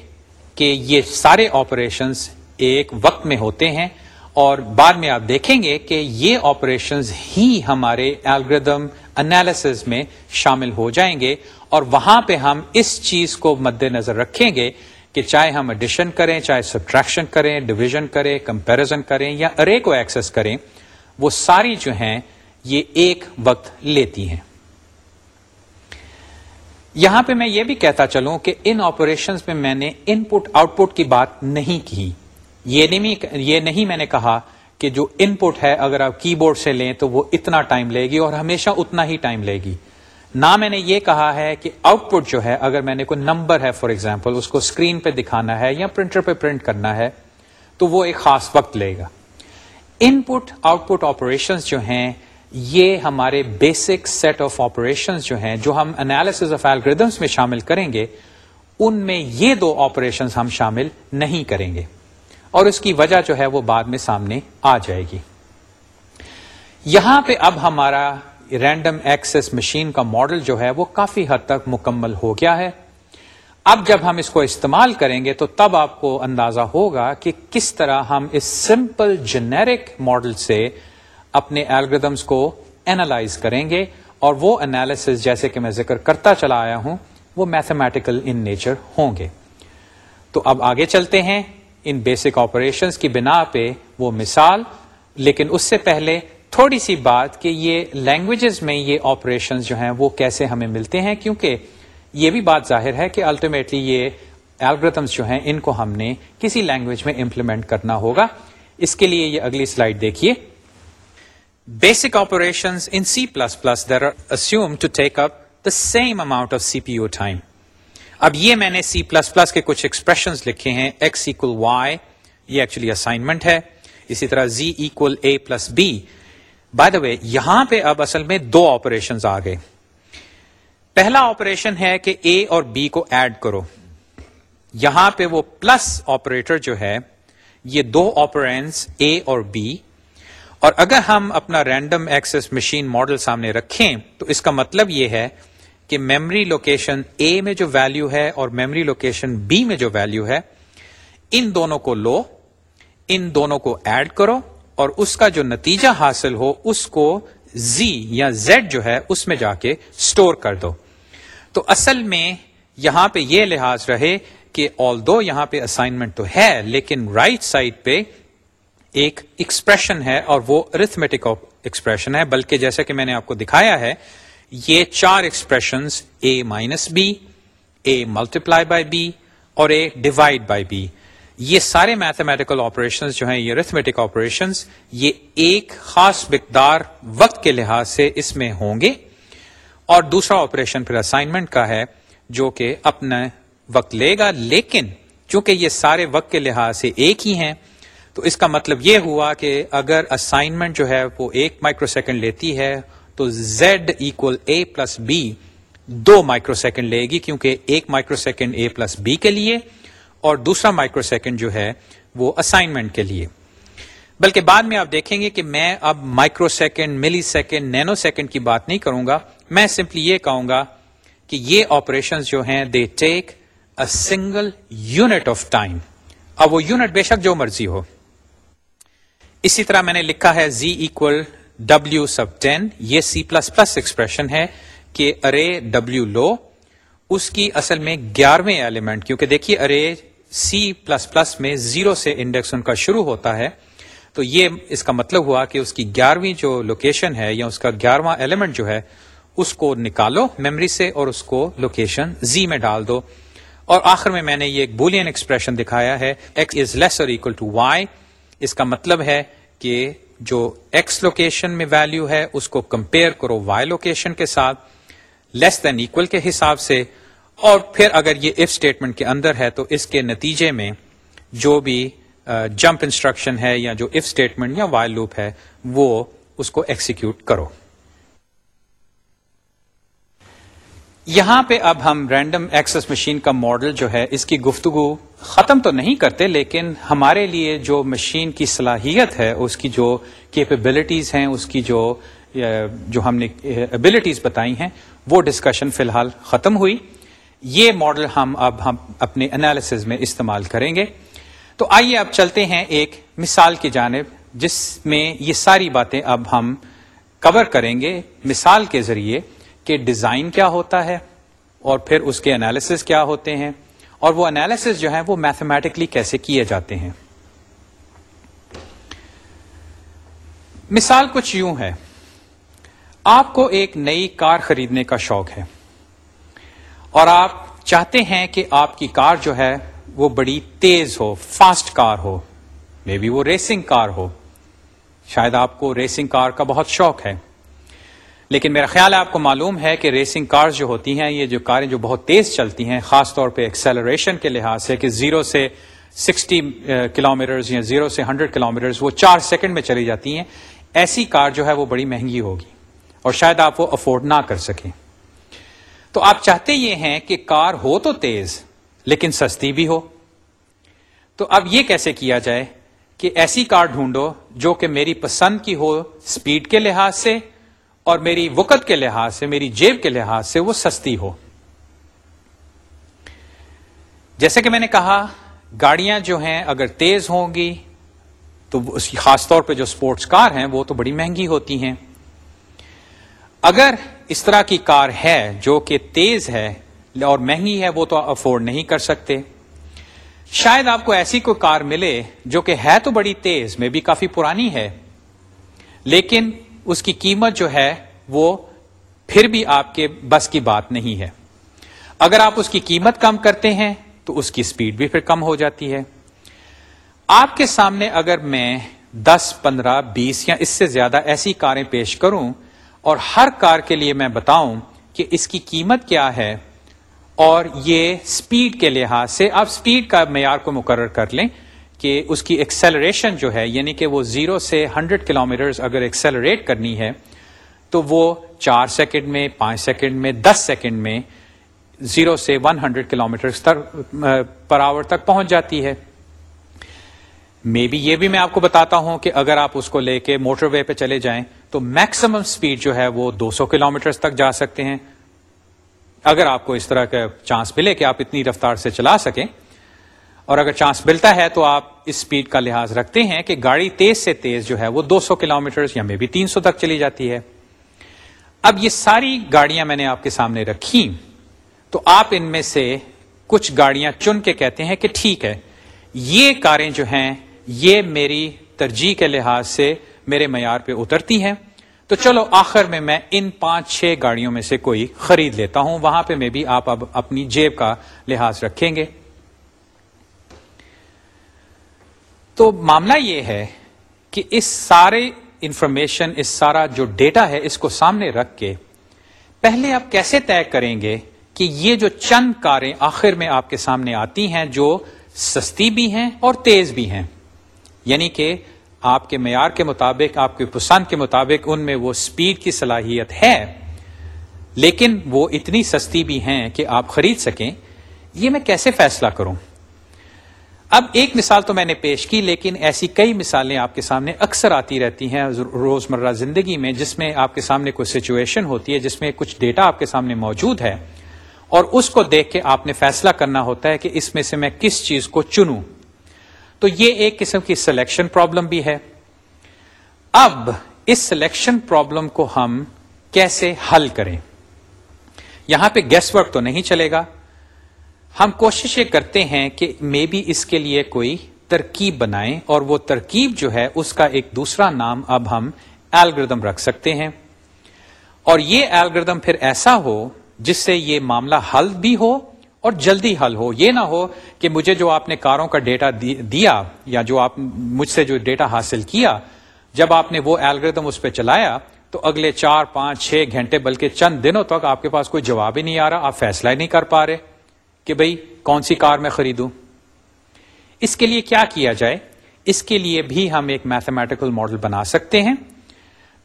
کہ یہ سارے آپریشنز ایک وقت میں ہوتے ہیں، اور بعد میں آپ دیکھیں گے کہ یہ آپریشنز ہی ہمارے الگریدم انالیس میں شامل ہو جائیں گے اور وہاں پہ ہم اس چیز کو مد نظر رکھیں گے کہ چاہے ہم ایڈیشن کریں، چاہے سبٹریکشن کریں ڈویژن کریں کمپیرزن کریں یا ارے کو ایکسس کریں، وہ ساری جو ہیں یہ ایک وقت لیتی ہیں۔ یہاں پہ میں یہ بھی کہتا چلوں کہ ان آپریشن میں میں نے ان پٹ آؤٹ پٹ کی بات نہیں کی۔ یہ نہیں میں نے کہا کہ جو ان پٹ ہے اگر آپ کی بورڈ سے لیں تو وہ اتنا ٹائم لے گی اور ہمیشہ اتنا ہی ٹائم لے گی۔ نہ میں نے یہ کہا ہے کہ آؤٹ پٹ جو ہے، اگر میں نے کوئی نمبر ہے فار ایگزامپل اس کو اسکرین پہ دکھانا ہے یا پرنٹر پہ پرنٹ کرنا ہے، تو وہ ایک خاص وقت لے گا۔ ان پٹ آؤٹ پٹ آپریشن جو ہیں، یہ ہمارے بیسک سیٹ آف آپریشن جو ہیں، جو ہم انالیس آف ایلگردمس میں شامل کریں گے، ان میں یہ دو آپریشن ہم شامل نہیں کریں گے۔ اور اس کی وجہ جو ہے وہ بعد میں سامنے آ جائے گی۔ یہاں پہ اب ہمارا رینڈم ایکسس مشین کا ماڈل جو ہے وہ کافی حد تک مکمل ہو گیا ہے۔ اب جب ہم اس کو استعمال کریں گے تو تب آپ کو اندازہ ہوگا کہ کس طرح ہم اس سمپل جنیرک ماڈل سے اپنے الگریدمس کو اینالائز کریں گے اور وہ انالیس جیسے کہ میں ذکر کرتا چلا آیا ہوں وہ میتھمیٹیکل ان نیچر ہوں گے۔ تو اب آگے چلتے ہیں۔ ان بیسک آپریشنس کی بنا پہ وہ مثال، لیکن اس سے پہلے تھوڑی سی بات کہ یہ لینگویجز میں یہ آپریشن جو ہیں وہ کیسے ہمیں ملتے ہیں، کیونکہ یہ بھی بات ظاہر ہے کہ الٹیمیٹلی یہ الگریتمس جو ہیں، ان کو ہم نے کسی لینگویج میں امپلیمنٹ کرنا ہوگا۔ اس کے لیے یہ اگلی سلائڈ دیکھیے۔ Basic operation in C plus plus are assumed to take up the same amount of C P U time اب یہ میں نے سی پلس پلس کے کچھ ایکسپریشن لکھے ہیں. ایکس اکول وائی یہ ایکچولی اسائنمنٹ ہے. اسی طرح Z equal A plus B by the way یہاں پہ اب اصل میں دو آپریشن آ گئے. پہلا آپریشن ہے کہ اے اور بی کو ایڈ کرو. یہاں پہ وہ پلس آپریٹر جو ہے، یہ دو آپرینس اے اور بی اور اگر ہم اپنا رینڈم ایکسس مشین ماڈل سامنے رکھیں، تو اس کا مطلب یہ ہے کہ میمری لوکیشن اے میں جو ویلو ہے اور میمری لوکیشن بی میں جو ویلو ہے، ان دونوں کو لو، ان دونوں کو ایڈ کرو اور اس کا جو نتیجہ حاصل ہو اس کو زی یا زیڈ جو ہے اس میں جا کے اسٹور کر دو۔ تو اصل میں یہاں پہ یہ لحاظ رہے کہ آل دو یہاں پہ اسائنمنٹ تو ہے لیکن رائٹ right سائڈ پہ ایک ایکسپریشن ہے اور وہ ارتھمیٹک ایکسپریشن ہے، بلکہ جیسے کہ میں نے آپ کو دکھایا ہے یہ چار expression A minus B A multiply by B اور اے ڈیوائڈ بائی بی یہ سارے میتھمیٹیکل آپریشن جو ہیں، یہ ارتھمیٹک آپریشن یہ ایک خاص مقدار وقت کے لحاظ سے اس میں ہوں گے. اور دوسرا آپریشن پھر اسائنمنٹ کا ہے جو کہ اپنا وقت لے گا، لیکن چونکہ یہ سارے وقت کے لحاظ سے ایک ہی ہیں، تو اس کا مطلب یہ ہوا کہ اگر اسائنمنٹ جو ہے وہ ایک مائکرو سیکنڈ لیتی ہے تو Z equal A plus B do microsecond لے گی کیونکہ ایک microsecond a plus be کے لیے اور دوسرا مائکرو سیکنڈ جو ہے وہ اسائنمنٹ کے لیے۔ بلکہ بعد میں آپ دیکھیں گے کہ میں اب microsecond millisecond nanosecond کی بات نہیں کروں گا۔ میں سمپلی یہ کہوں گا کہ یہ آپریشن جو ہیں they take a single unit of time اب وہ یونٹ بے شک جو مرضی ہو۔ اسی طرح میں نے لکھا ہے Z equal W sub ten یہ سی پلس پلس ایکسپریشن ہے کہ ارے ڈبلو لو اس کی اصل میں گیارہویں ایلیمنٹ کیونکہ دیکھیے ارے سی پلس پلس میں زیرو سے انڈیکس ان کا شروع ہوتا ہے، تو یہ اس کا مطلب ہوا کہ اس کی گیارہویں جو لوکیشن ہے یا اس کا گیارہواں ایلیمنٹ جو ہے، اس کو نکالو میموری سے اور اس کو لوکیشن زی میں ڈال دو۔ اور آخر میں میں نے یہ ایک بولین ایکسپریشن دکھایا ہے ایکس از لیس اور اکول ٹو وائی اس کا مطلب ہے کہ جو ایکس لوکیشن میں ویلو ہے، اس کو کمپیئر کرو وائی لوکیشن کے ساتھ لیس دین ایکول کے حساب سے، اور پھر اگر یہ اف اسٹیٹمنٹ کے اندر ہے تو اس کے نتیجے میں جو بھی جمپ انسٹرکشن ہے یا جو اف اسٹیٹمنٹ یا وائی لوپ ہے، وہ اس کو ایکسیکیوٹ کرو۔ یہاں پہ اب ہم رینڈم ایکسس مشین کا ماڈل جو ہے، اس کی گفتگو ختم تو نہیں کرتے، لیکن ہمارے لیے جو مشین کی صلاحیت ہے، اس کی جو کیپیبلٹیز ہیں، اس کی جو جو ہم نے ابلٹیز بتائی ہیں، وہ ڈسکشن فی الحال ختم ہوئی۔ یہ ماڈل ہم اب ہم اپنے انالیسز میں استعمال کریں گے۔ تو آئیے اب چلتے ہیں ایک مثال کی جانب، جس میں یہ ساری باتیں اب ہم کور کریں گے۔ مثال کے ذریعے کہ ڈیزائن کیا ہوتا ہے اور پھر اس کے انالیسز کیا ہوتے ہیں اور وہ انالیسز جو ہیں وہ میتھمیٹکلی کیسے کیے جاتے ہیں۔ مثال کچھ یوں ہے۔ آپ کو ایک نئی کار خریدنے کا شوق ہے اور آپ چاہتے ہیں کہ آپ کی کار جو ہے وہ بڑی تیز ہو فاسٹ کار ہو مے بی وہ ریسنگ کار ہو۔ شاید آپ کو ریسنگ کار کا بہت شوق ہے۔ لیکن میرا خیال ہے آپ کو معلوم ہے کہ ریسنگ کار جو ہوتی ہیں، یہ جو کاریں جو بہت تیز چلتی ہیں، خاص طور پہ ایکسیلریشن کے لحاظ سے کہ زیرو سے سکسٹی کلو میٹرز یا زیرو سے ہنڈریڈ کلو میٹرز وہ چار سیکنڈ میں چلی جاتی ہیں۔ ایسی کار جو ہے وہ بڑی مہنگی ہوگی اور شاید آپ وہ افورڈ نہ کر سکیں۔ تو آپ چاہتے یہ ہیں کہ کار ہو تو تیز، لیکن سستی بھی ہو۔ تو اب یہ کیسے کیا جائے کہ ایسی کار ڈھونڈو جو کہ میری پسند کی ہو اسپیڈ کے لحاظ سے اور میری وقت کے لحاظ سے، میری جیب کے لحاظ سے وہ سستی ہو۔ جیسے کہ میں نے کہا، گاڑیاں جو ہیں، اگر تیز ہوں گی، تو خاص طور پہ جو اسپورٹس کار ہیں، وہ تو بڑی مہنگی ہوتی ہیں۔ اگر اس طرح کی کار ہے جو کہ تیز ہے اور مہنگی ہے، وہ تو افورڈ نہیں کر سکتے۔ شاید آپ کو ایسی کوئی کار ملے جو کہ ہے تو بڑی تیز، میں بھی کافی پرانی ہے، لیکن اس کی قیمت جو ہے وہ پھر بھی آپ کے بس کی بات نہیں ہے۔ اگر آپ اس کی قیمت کم کرتے ہیں تو اس کی سپیڈ بھی پھر کم ہو جاتی ہے۔ آپ کے سامنے اگر میں دس، پندرہ، بیس یا اس سے زیادہ ایسی کاریں پیش کروں اور ہر کار کے لیے میں بتاؤں کہ اس کی قیمت کیا ہے اور یہ سپیڈ کے لحاظ سے آپ سپیڈ کا معیار کو مقرر کر لیں کہ اس کی ایکسیلریشن جو ہے یعنی کہ وہ زیرو سے ہنڈریڈ کلو اگر ایکسیلریٹ کرنی ہے، تو وہ چار سیکنڈ میں، پانچ سیکنڈ میں، دس سیکنڈ میں زیرو سے one hundred kilometre per hour تک پہنچ جاتی ہے۔ مے بی یہ بھی میں آپ کو بتاتا ہوں کہ اگر آپ اس کو لے کے موٹر وے پہ چلے جائیں، تو میکسیمم سپیڈ جو ہے وہ دو سو کلو میٹر تک جا سکتے ہیں۔ اگر آپ کو اس طرح کا چانس ملے کہ آپ اتنی رفتار سے چلا سکیں اور اگر چانس ملتا ہے تو آپ اس سپیڈ کا لحاظ رکھتے ہیں کہ گاڑی تیز سے تیز جو ہے وہ دو سو کلو میٹر یا میں بھی تین سو تک چلی جاتی ہے۔ اب یہ ساری گاڑیاں میں نے آپ کے سامنے رکھی۔ تو آپ ان میں سے کچھ گاڑیاں چن کے کہتے ہیں کہ ٹھیک ہے، یہ کاریں جو ہیں، یہ میری ترجیح کے لحاظ سے میرے معیار پہ اترتی ہیں۔ تو چلو آخر میں میں ان پانچ چھ گاڑیوں میں سے کوئی خرید لیتا ہوں۔ وہاں پہ میں بھی آپ اب اپنی جیب کا لحاظ رکھیں گے۔ تو معاملہ یہ ہے کہ اس سارے انفارمیشن اس سارا جو ڈیٹا ہے، اس کو سامنے رکھ کے پہلے آپ کیسے طے کریں گے کہ یہ جو چند کاریں آخر میں آپ کے سامنے آتی ہیں جو سستی بھی ہیں اور تیز بھی ہیں؟ یعنی کہ آپ کے معیار کے مطابق، آپ کے پسند کے مطابق ان میں وہ سپیڈ کی صلاحیت ہے، لیکن وہ اتنی سستی بھی ہیں کہ آپ خرید سکیں، یہ میں کیسے فیصلہ کروں؟ اب ایک مثال تو میں نے پیش کی، لیکن ایسی کئی مثالیں آپ کے سامنے اکثر آتی رہتی ہیں روزمرہ زندگی میں، جس میں آپ کے سامنے کوئی سچویشن ہوتی ہے، جس میں کچھ ڈیٹا آپ کے سامنے موجود ہے اور اس کو دیکھ کے آپ نے فیصلہ کرنا ہوتا ہے کہ اس میں سے میں کس چیز کو چنوں۔ تو یہ ایک قسم کی سلیکشن پرابلم بھی ہے۔ اب اس سلیکشن پرابلم کو ہم کیسے حل کریں؟ یہاں پہ گیس ورک تو نہیں چلے گا۔ ہم کوشش یہ کرتے ہیں کہ مے بی اس کے لیے کوئی ترکیب بنائیں اور وہ ترکیب جو ہے اس کا ایک دوسرا نام اب ہم ایلگردم رکھ سکتے ہیں۔ اور یہ ایلگردم پھر ایسا ہو جس سے یہ معاملہ حل بھی ہو اور جلدی حل ہو۔ یہ نہ ہو کہ مجھے جو آپ نے کاروں کا ڈیٹا دیا یا جو آپ مجھ سے جو ڈیٹا حاصل کیا، جب آپ نے وہ ایلگردم اس پہ چلایا تو اگلے چار پانچ چھ گھنٹے بلکہ چند دنوں تک آپ کے پاس کوئی جواب ہی نہیں آ رہا، آپ فیصلہ ہی نہیں کر پا رہے۔ کہ بھئی کون سی کار میں خریدوں؟ اس کے لیے کیا کیا جائے؟ اس کے لیے بھی ہم ایک میتھمیٹیکل ماڈل بنا سکتے ہیں۔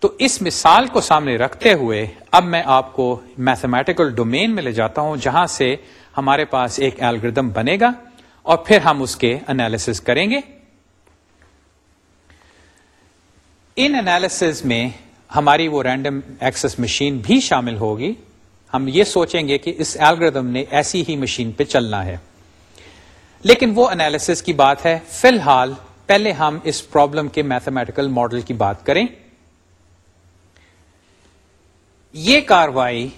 تو اس مثال کو سامنے رکھتے ہوئے اب میں آپ کو میتھمیٹیکل ڈومین میں لے جاتا ہوں، جہاں سے ہمارے پاس ایک ایلگردم بنے گا اور پھر ہم اس کے انالیس کریں گے۔ ان انالیس میں ہماری وہ رینڈم ایکسس مشین بھی شامل ہوگی۔ ہم یہ سوچیں گے کہ اس ایلگردم نے ایسی ہی مشین پہ چلنا ہے۔ لیکن وہ انالیس کی بات ہے۔ فی الحال پہلے ہم اس پرابلم کے میتھمیٹیکل ماڈل کی بات کریں۔ یہ کاروائی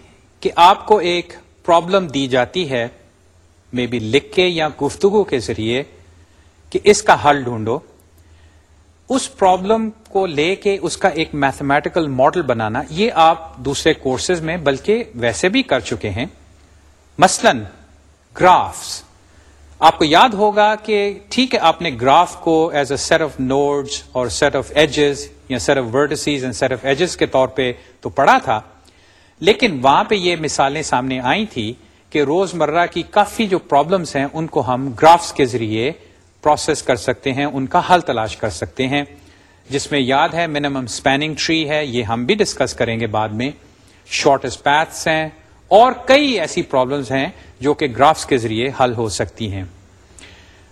کہ آپ کو ایک پرابلم دی جاتی ہے مے بی لکھ کے یا گفتگو کے ذریعے، کہ اس کا حل ڈھونڈو۔ اس پرابلم کو لے کے اس کا ایک میتھمیٹیکل ماڈل بنانا، یہ آپ دوسرے کورسز میں بلکہ ویسے بھی کر چکے ہیں۔ مثلا گرافس آپ کو یاد ہوگا کہ ٹھیک ہے، آپ نے گراف کو as a set of nodes اور سیٹ آف ایجز یا set of vertices and set of edges کے طور پہ تو پڑھا تھا، لیکن وہاں پہ یہ مثالیں سامنے آئی تھی کہ روز مرہ کی کافی جو پرابلمس ہیں، ان کو ہم گرافس کے ذریعے پروسیس کر سکتے ہیں، ان کا حل تلاش کر سکتے ہیں۔ جس میں یاد ہے منیمم اسپیننگ ٹری ہے، یہ ہم بھی ڈسکس کریں گے بعد میں۔ شارٹیسٹ پیتھس ہیں اور کئی ایسی پرابلمس ہیں جو کہ گرافس کے ذریعے حل ہو سکتی ہیں۔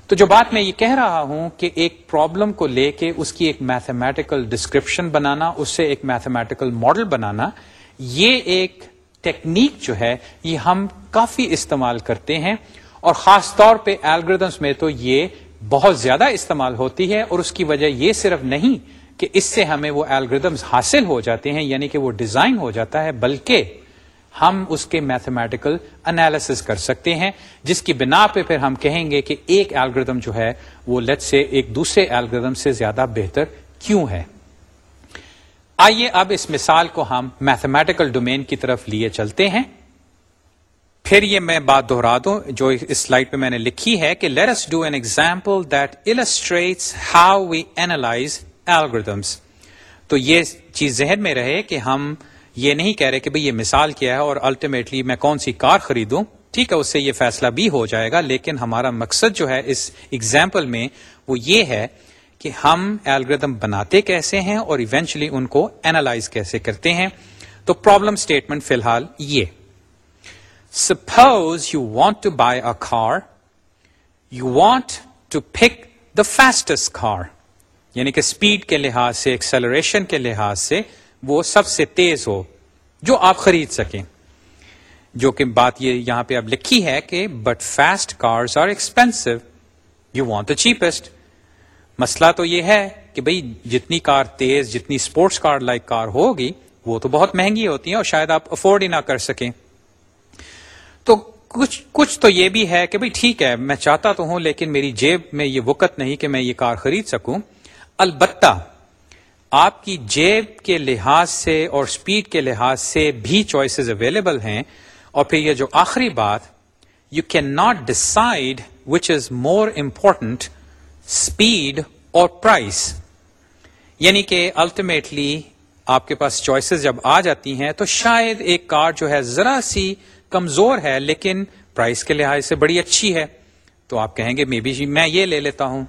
تو جو بات میں یہ کہہ رہا ہوں کہ ایک پرابلم کو لے کے اس کی ایک میتھمیٹیکل ڈسکرپشن بنانا، اس سے ایک میتھمیٹیکل ماڈل بنانا، یہ ایک ٹیکنیک جو ہے، یہ ہم کافی استعمال کرتے ہیں۔ اور خاص طور پہ الگریدمس میں تو یہ بہت زیادہ استعمال ہوتی ہے اور اس کی وجہ یہ صرف نہیں کہ اس سے ہمیں وہ الگریدمس حاصل ہو جاتے ہیں یعنی کہ وہ ڈیزائن ہو جاتا ہے، بلکہ ہم اس کے میتھمیٹیکل انالیس کر سکتے ہیں، جس کی بنا پہ پھر ہم کہیں گے کہ ایک الگریدم جو ہے وہ لت سے ایک دوسرے الگریدم سے زیادہ بہتر کیوں ہے۔ آئیے اب اس مثال کو ہم میتھمیٹیکل ڈومین کی طرف لیے چلتے ہیں۔ پھر یہ میں بات دہرا دوں، جو اس سلائڈ پہ میں نے لکھی ہے کہ let's do an example that illustrates how we analyse algorithms تو یہ چیز ذہن میں رہے کہ ہم یہ نہیں کہہ رہے کہ بھئی یہ مثال کیا ہے اور الٹیمیٹلی میں کون سی کار خریدوں۔ ٹھیک ہے، اس سے یہ فیصلہ بھی ہو جائے گا، لیکن ہمارا مقصد جو ہے اس ایگزامپل میں وہ یہ ہے کہ ہم ایلگردم بناتے کیسے ہیں اور ایونچلی ان کو اینالائز کیسے کرتے ہیں۔ تو پرابلم اسٹیٹمنٹ فی الحال یہ۔ Suppose you want to buy a car you want to pick the fastest car یعنی کہ اسپیڈ کے لحاظ سے ایکسلریشن کے لحاظ سے وہ سب سے تیز ہو، جو آپ خرید سکیں۔ جو کہ بات یہ یہاں پہ اب لکھی ہے کہ but fast cars are expensive you want the cheapest مسئلہ تو یہ ہے کہ بھئی جتنی کار تیز، جتنی اسپورٹس کار لائک کار ہوگی، وہ تو بہت مہنگی ہوتی ہیں اور شاید آپ افورڈ ہی نہ کر سکیں۔ تو کچھ کچھ تو یہ بھی ہے کہ بھئی ٹھیک ہے، میں چاہتا تو ہوں، لیکن میری جیب میں یہ وقت نہیں کہ میں یہ کار خرید سکوں۔ البتہ، آپ کی جیب کے لحاظ سے اور اسپیڈ کے لحاظ سے بھی چوائسیز اویلیبل ہیں۔ اور پھر یہ جو آخری بات you can not decide which is more important speed اور پرائز یعنی کہ الٹیمیٹلی آپ کے پاس چوائسیز جب آ جاتی ہیں تو شاید ایک کار جو ہے ذرا سی کمزور ہے، لیکن پرائز کے لحاظ سے بڑی اچھی ہے۔ تو آپ کہیں گے مے بی جی، میں یہ لے لیتا ہوں۔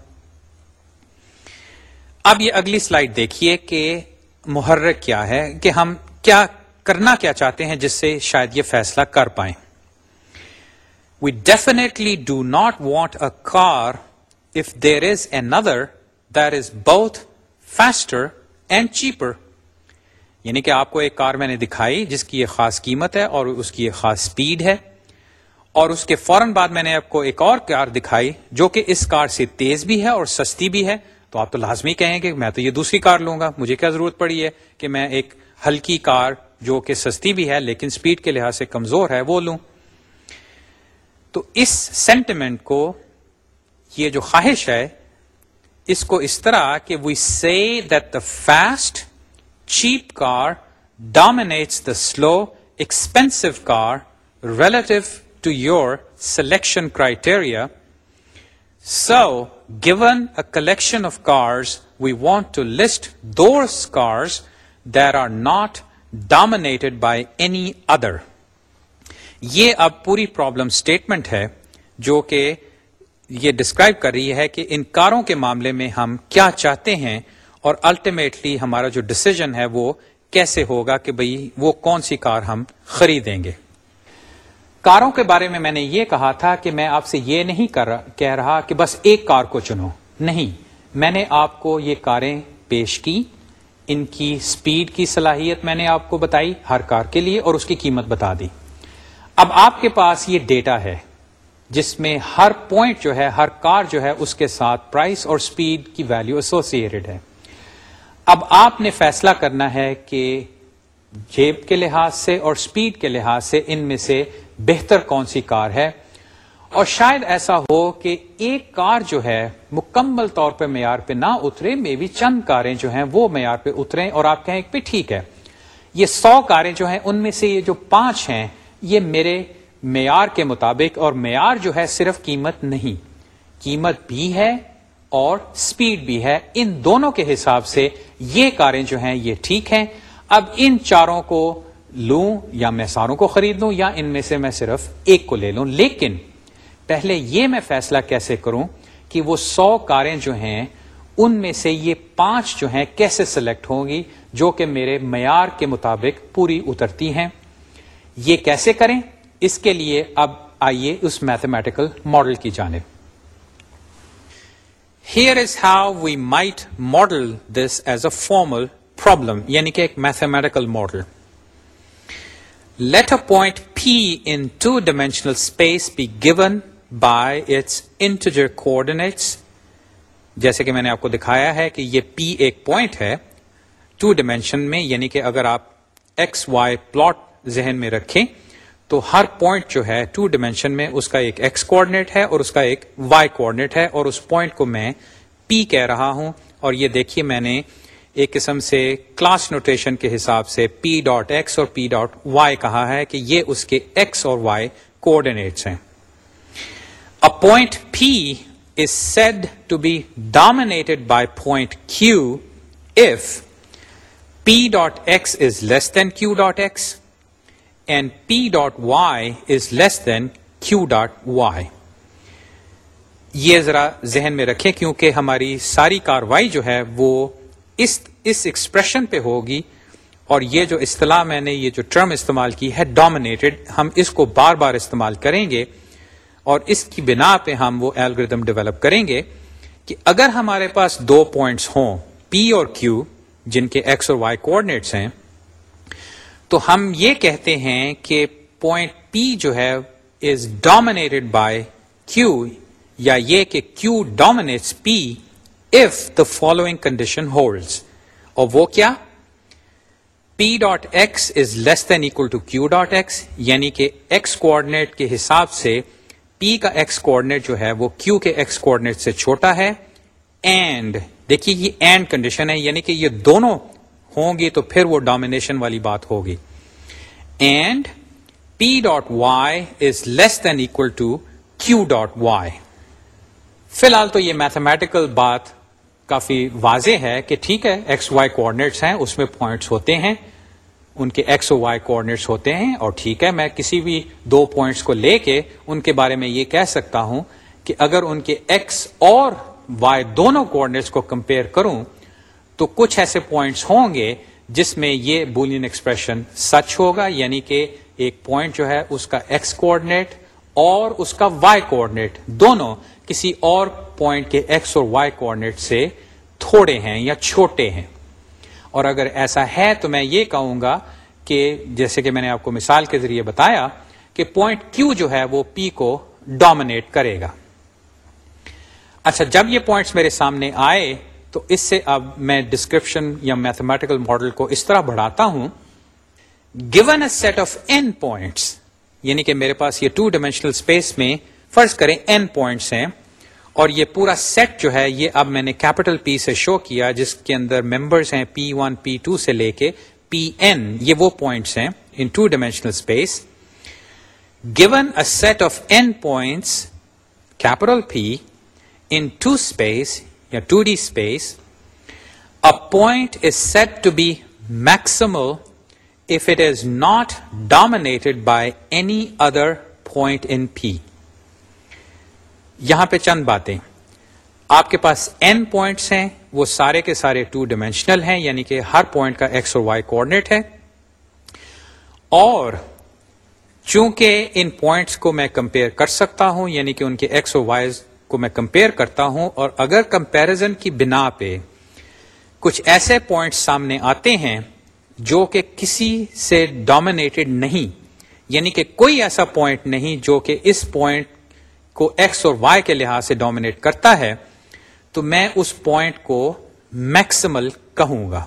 اب یہ اگلی سلائڈ دیکھیے کہ محرک کیا ہے، کہ ہم کیا کرنا کیا چاہتے ہیں جس سے شاید یہ فیصلہ کر پائیں۔ We definitely do not want a car if there is another there is بہت فاسٹر اینڈ چیپر یعنی کہ آپ کو ایک کار میں نے دکھائی جس کی ایک خاص قیمت ہے اور اس کی ایک خاص سپیڈ ہے اور اس کے فوراً بعد میں نے آپ کو ایک اور کار دکھائی جو کہ اس کار سے تیز بھی ہے اور سستی بھی ہے تو آپ تو لازمی کہیں گے میں تو یہ دوسری کار لوں گا مجھے کیا ضرورت پڑی ہے کہ میں ایک ہلکی کار جو کہ سستی بھی ہے لیکن سپیڈ کے لحاظ سے کمزور ہے وہ لوں تو اس سینٹیمنٹ کو یہ جو خواہش ہے اس کو اس طرح کہ we see that the fast cheap car dominates the slow expensive car relative to your selection criteria so given a collection of cars we want to list those cars that are not dominated by any other یہ اب پوری problem statement ہے جو کہ یہ describe کر رہی ہے کہ ان کاروں کے معاملے میں ہم کیا چاہتے ہیں اور الٹیمیٹلی ہمارا جو ڈسیزن ہے وہ کیسے ہوگا کہ بھئی وہ کون سی کار ہم خریدیں گے؟ کاروں کے بارے میں میں نے یہ کہا تھا کہ میں آپ سے یہ نہیں کر کہہ رہا کہ بس ایک کار کو چنو۔ نہیں، میں نے آپ کو یہ کاریں پیش کی۔ ان کی سپیڈ کی صلاحیت میں نے آپ کو بتائی ہر کار کے لیے اور اس کی قیمت بتا دی۔ اب آپ کے پاس یہ ڈیٹا ہے، جس میں ہر پوائنٹ جو ہے، ہر کار جو ہے، اس کے ساتھ پرائس اور سپیڈ کی ویلو ایسوسیڈ ہے۔ اب آپ نے فیصلہ کرنا ہے کہ جیب کے لحاظ سے اور سپیڈ کے لحاظ سے ان میں سے بہتر کون سی کار ہے؟ اور شاید ایسا ہو کہ ایک کار جو ہے مکمل طور پہ معیار پہ نہ اترے میں بھی چند کاریں جو ہیں وہ معیار پہ اتریں اور آپ کہیں پہ ٹھیک ہے، یہ سو کاریں جو ہیں ان میں سے یہ جو پانچ ہیں، یہ میرے معیار کے مطابق اور معیار جو ہے صرف قیمت نہیں، قیمت بھی ہے اور سپیڈ بھی ہے۔ ان دونوں کے حساب سے یہ کاریں جو ہیں یہ ٹھیک ہیں۔ اب ان چاروں کو لوں یا میں ساروں کو خرید لوں یا ان میں سے میں صرف ایک کو لے لوں۔ لیکن پہلے یہ میں فیصلہ کیسے کروں کہ وہ سو کاریں جو ہیں، ان میں سے یہ پانچ جو ہیں کیسے سلیکٹ ہوں گی، جو کہ میرے معیار کے مطابق پوری اترتی ہیں۔ یہ کیسے کریں؟ اس کے لیے اب آئیے اس میتھمیٹیکل ماڈل کی جانب۔ Here is how we might model this as a formal problem یعنی کہ ایک mathematical model let a point P in two dimensional space be given by its integer coordinates جیسے کہ میں نے آپ کو دکھایا ہے کہ یہ پی ایک پوائنٹ ہے ٹو ڈائمینشن میں یعنی کہ اگر آپ ایکس وائی پلاٹ ذہن میں رکھیں تو ہر پوائنٹ جو ہے ٹو ڈائمینشن میں اس کا ایک ایکس کوآڈینیٹ ہے اور اس کا ایک وائی کوآڈینیٹ ہے اور اس پوائنٹ کو میں پی کہہ رہا ہوں اور یہ دیکھیے میں نے ایک قسم سے کلاس نوٹیشن کے حساب سے پی ڈاٹ ایکس اور پی ڈاٹ وائی کہا ہے کہ یہ اس کے ایکس اور وائی کوآڈینیٹس ہیں۔ A point P is said to be dominated by point Q if P dot x is less than Q dot x and P dot y is less than Q dot y. یہ ذرا ذہن میں رکھیں کیونکہ ہماری ساری کاروائی جو ہے وہ اس اس ایکسپریشن پہ ہوگی اور یہ جو اصطلاح میں نے، یہ جو ٹرم استعمال کی ہے ڈومینیٹڈ ہم اس کو بار بار استعمال کریں گے اور اس کی بنا پہ ہم وہ الگریدم ڈیولپ کریں گے کہ اگر ہمارے پاس دو پوائنٹس ہوں پی اور کیو جن کے ایکس اور وائی کوآڈینیٹس ہیں تو ہم یہ کہتے ہیں کہ پوائنٹ پی جو ہے از ڈومینیٹڈ بائی کیو یا یہ کہ Q dominates P if the following condition holds اور وہ کیا? P dot X is less than equal to Q dot X یعنی کہ ایکس کوآڈینیٹ کے حساب سے پی کا ایکس کوآڈینیٹ جو ہے وہ کیو کے ایکس کوآڈینیٹ سے چھوٹا ہے. اینڈ دیکھیے یہ اینڈ کنڈیشن ہے یعنی کہ یہ دونوں ہوں گی تو پھر وہ ڈومینیشن والی بات ہوگی۔ And P dot Y is less than equal to Q dot Y فی الحال تو یہ میتھمیٹیکل بات کافی واضح ہے کہ ٹھیک ہے ایکس وائی کوآڈینیٹس ہیں، اس میں پوائنٹس ہوتے ہیں۔ ان کے ایکس وائی کوآڈینیٹس ہوتے ہیں اور ٹھیک ہے، میں کسی بھی دو پوائنٹس کو لے کے ان کے بارے میں یہ کہہ سکتا ہوں کہ اگر ان کے ایکس اور وائی دونوں کوآڈینیٹس کو کمپیئر کروں تو کچھ ایسے پوائنٹس ہوں گے جس میں یہ بولین ایکسپریشن سچ ہوگا یعنی کہ ایک پوائنٹ جو ہے اس کا ایکس کوآڈینیٹ اور اس کا وائی کوآڈینیٹ دونوں کسی اور پوائنٹ کے ایکس اور وائی کوآڈینیٹ سے تھوڑے ہیں یا چھوٹے ہیں۔ اور اگر ایسا ہے تو میں یہ کہوں گا کہ جیسے کہ میں نے آپ کو مثال کے ذریعے بتایا کہ پوائنٹ کیو جو ہے وہ پی کو ڈومینیٹ کرے گا۔ اچھا جب یہ پوائنٹس میرے سامنے آئے تو اس سے اب میں ڈسکرپشن یا میتھمیٹیکل ماڈل کو اس طرح بڑھاتا ہوں. Given a set of N points یعنی کہ میرے پاس یہ ٹو ڈائمینشنل اسپیس میں فرض کریں این پوائنٹس ہیں، اور یہ پورا سیٹ جو ہے، یہ اب میں نے کیپٹل پی سے شو کیا، جس کے اندر ممبرس ہیں پی ون پی ٹو سے لے کے پی این یہ وہ پوائنٹس ہیں in two dimensional space given a set of N points capital P in two space یا two D space a point is said to be maximal if it is not dominated by any other point in P یہاں پہ چند باتیں۔ آپ کے پاس N points ہیں، وہ سارے کے سارے ٹو ڈائمینشنل ہیں یعنی کہ ہر پوائنٹ کا ایکس اور وائی کوآڈینیٹ ہے۔ اور چونکہ ان پوائنٹس کو میں کمپیئر کر سکتا ہوں یعنی کہ ان کے ایکس اور وائی کو میں کمپیئر کرتا ہوں اور اگر کمپیرزن کی بنا پہ کچھ ایسے پوائنٹس سامنے آتے ہیں جو کہ کسی سے ڈومینیٹڈ نہیں یعنی کہ کوئی ایسا پوائنٹ نہیں جو کہ اس پوائنٹ کو ایکس اور وائی کے لحاظ سے ڈومینیٹ کرتا ہے، تو میں اس پوائنٹ کو میکسمل کہوں گا۔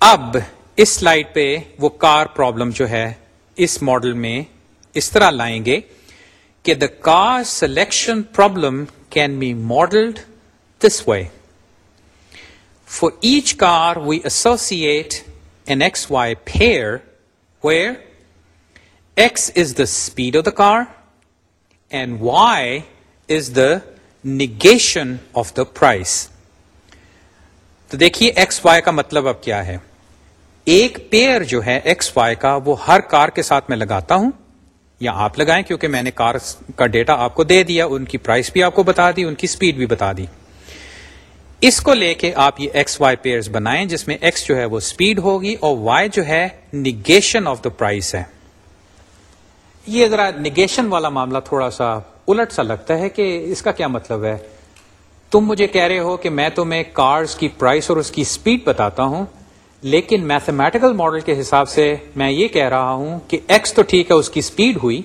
اب اس سلائڈ پہ وہ کار پرابلم جو ہے اس ماڈل میں اس طرح لائیں گے۔ کہ the car selection problem can be modelled this way for each car we associate an X Y pair where X is the speed of the car and Y is the negation of the price تو دیکھیے x Y کا مطلب اب کیا ہے؟ ایک pair جو ہے ایکس وائی کا وہ ہر کار کے ساتھ میں لگاتا ہوں یا آپ لگائیں، کیونکہ میں نے کار کا ڈیٹا آپ کو دے دیا، ان کی پرائس بھی آپ کو بتا دی، ان کی اسپیڈ بھی بتا دی۔ اس کو لے کے آپ یہ ایکس وائی پیئر بنائیں، جس میں ایکس جو ہے وہ اسپیڈ ہوگی اور وائی جو ہے نگیشن آف دا پرائس ہے۔ یہ ذرا نگیشن والا معاملہ تھوڑا سا الٹ سا لگتا ہے کہ اس کا کیا مطلب ہے؟ تم مجھے کہہ رہے ہو کہ میں تمہیں کارز کی پرائس اور اس کی اسپیڈ بتاتا ہوں لیکن میتھمیٹیکل ماڈل کے حساب سے میں یہ کہہ رہا ہوں کہ ایکس تو ٹھیک ہے، اس کی اسپیڈ ہوئی،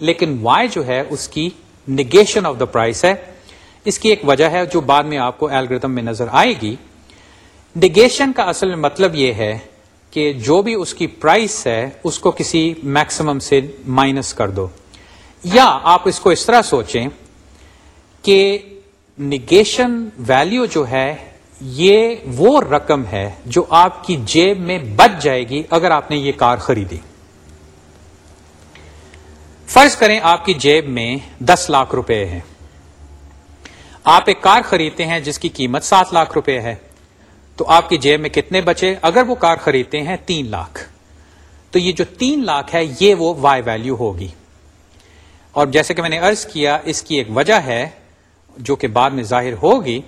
لیکن وائی جو ہے، اس کی نگیشن آف دا پرائس ہے۔ اس کی ایک وجہ ہے جو بعد میں آپ کو ایلگردم میں نظر آئے گی۔ نگیشن کا اصل مطلب یہ ہے کہ جو بھی اس کی پرائس ہے، اس کو کسی میکسیمم سے مائنس کر دو۔ یا آپ اس کو اس طرح سوچیں کہ نگیشن ویلیو جو ہے یہ وہ رقم ہے جو آپ کی جیب میں بچ جائے گی اگر آپ نے یہ کار خریدی۔ فرض کریں آپ کی جیب میں دس لاکھ روپے ہے آپ ایک کار خریدتے ہیں جس کی قیمت سات لاکھ روپے ہے۔ تو آپ کی جیب میں کتنے بچے؟ اگر وہ کار خریدتے ہیں تین لاکھ۔ تو یہ جو تین لاکھ ہے، یہ وہ وائی ویلو ہوگی۔ اور جیسے کہ میں نے ارض کیا، اس کی ایک وجہ ہے جو کہ بعد میں ظاہر ہوگی۔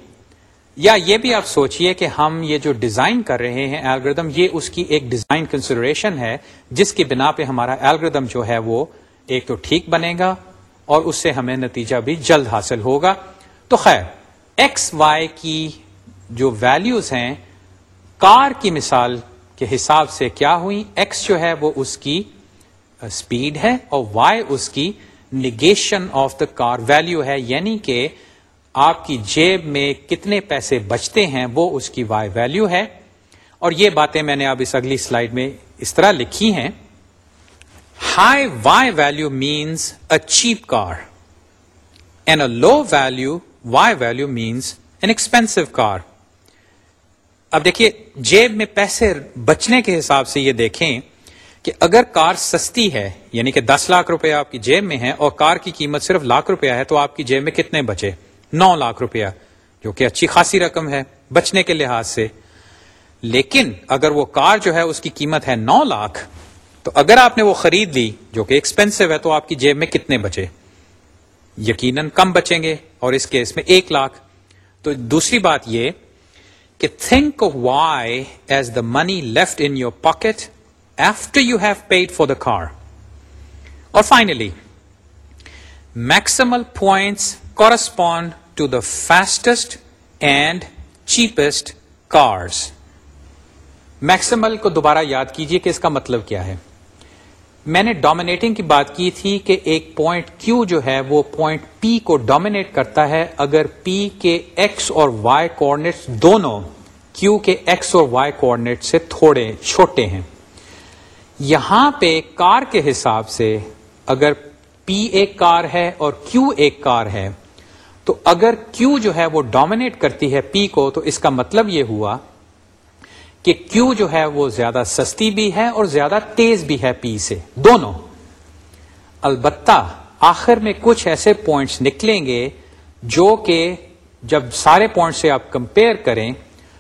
یا یہ بھی آپ سوچئے کہ ہم یہ جو ڈیزائن کر رہے ہیں الگریدم یہ اس کی ایک ڈیزائن کنسیڈریشن ہے، جس کی بنا پہ ہمارا الگریدم جو ہے وہ ایک تو ٹھیک بنے گا اور اس سے ہمیں نتیجہ بھی جلد حاصل ہوگا۔ تو خیر ایکس وائی کی جو ویلیوز ہیں، کار کی مثال کے حساب سے کیا ہوئی؟ ایکس جو ہے وہ اس کی اسپیڈ ہے اور وائی اس کی negation of the car value ہے یعنی کہ آپ کی جیب میں کتنے پیسے بچتے ہیں وہ اس کی وائی ویلو ہے۔ اور یہ باتیں میں نے اب اس اگلی سلائڈ میں اس طرح لکھی ہیں۔ High Y value means a cheap car and a low value Y value means an expensive car. اب دیکھیے، جیب میں پیسے بچنے کے حساب سے یہ دیکھیں کہ اگر کار سستی ہے یعنی کہ دس لاکھ روپے آپ کی جیب میں ہے اور کار کی قیمت صرف لاکھ روپیہ ہے، تو آپ کی جیب میں کتنے بچے؟ نو لاکھ روپیہ جو کہ اچھی خاصی رقم ہے بچنے کے لحاظ سے۔ لیکن اگر وہ کار جو ہے اس کی قیمت ہے نو لاکھ تو اگر آپ نے وہ خرید لی جو کہ ایکسپینسو ہے تو آپ کی جیب میں کتنے بچے؟ یقیناً کم بچیں گے اور اس کیس میں ایک لاکھ۔ تو دوسری بات یہ کہ think Y as the money left in your pocket after you have paid for the car. Or finally, maximal points correspond to the fastest and cheapest cars. Maximal کو دوبارہ یاد کیجیے کہ اس کا مطلب کیا ہے۔ میں نے ڈومینیٹنگ کی بات کی تھی کہ ایک پوائنٹ کیو جو ہے وہ پوائنٹ پی کو ڈومینیٹ کرتا ہے۔ اگر پی کے ایکس اور وائی کوآڈینیٹس دونوں کیو کے ایکس اور وائی کوآڈینیٹ سے تھوڑے چھوٹے ہیں۔ یہاں پہ کار کے حساب سے اگر پی ایک کار ہے اور کیو ایک کار ہے تو اگر کیو جو ہے وہ ڈومینیٹ کرتی ہے پی کو، تو اس کا مطلب یہ ہوا کہ کیو جو ہے وہ زیادہ سستی بھی ہے اور زیادہ تیز بھی ہے پی سے۔ دونوں۔ البتہ آخر میں کچھ ایسے پوائنٹس نکلیں گے جو کہ جب سارے پوائنٹ سے آپ کمپیئر کریں،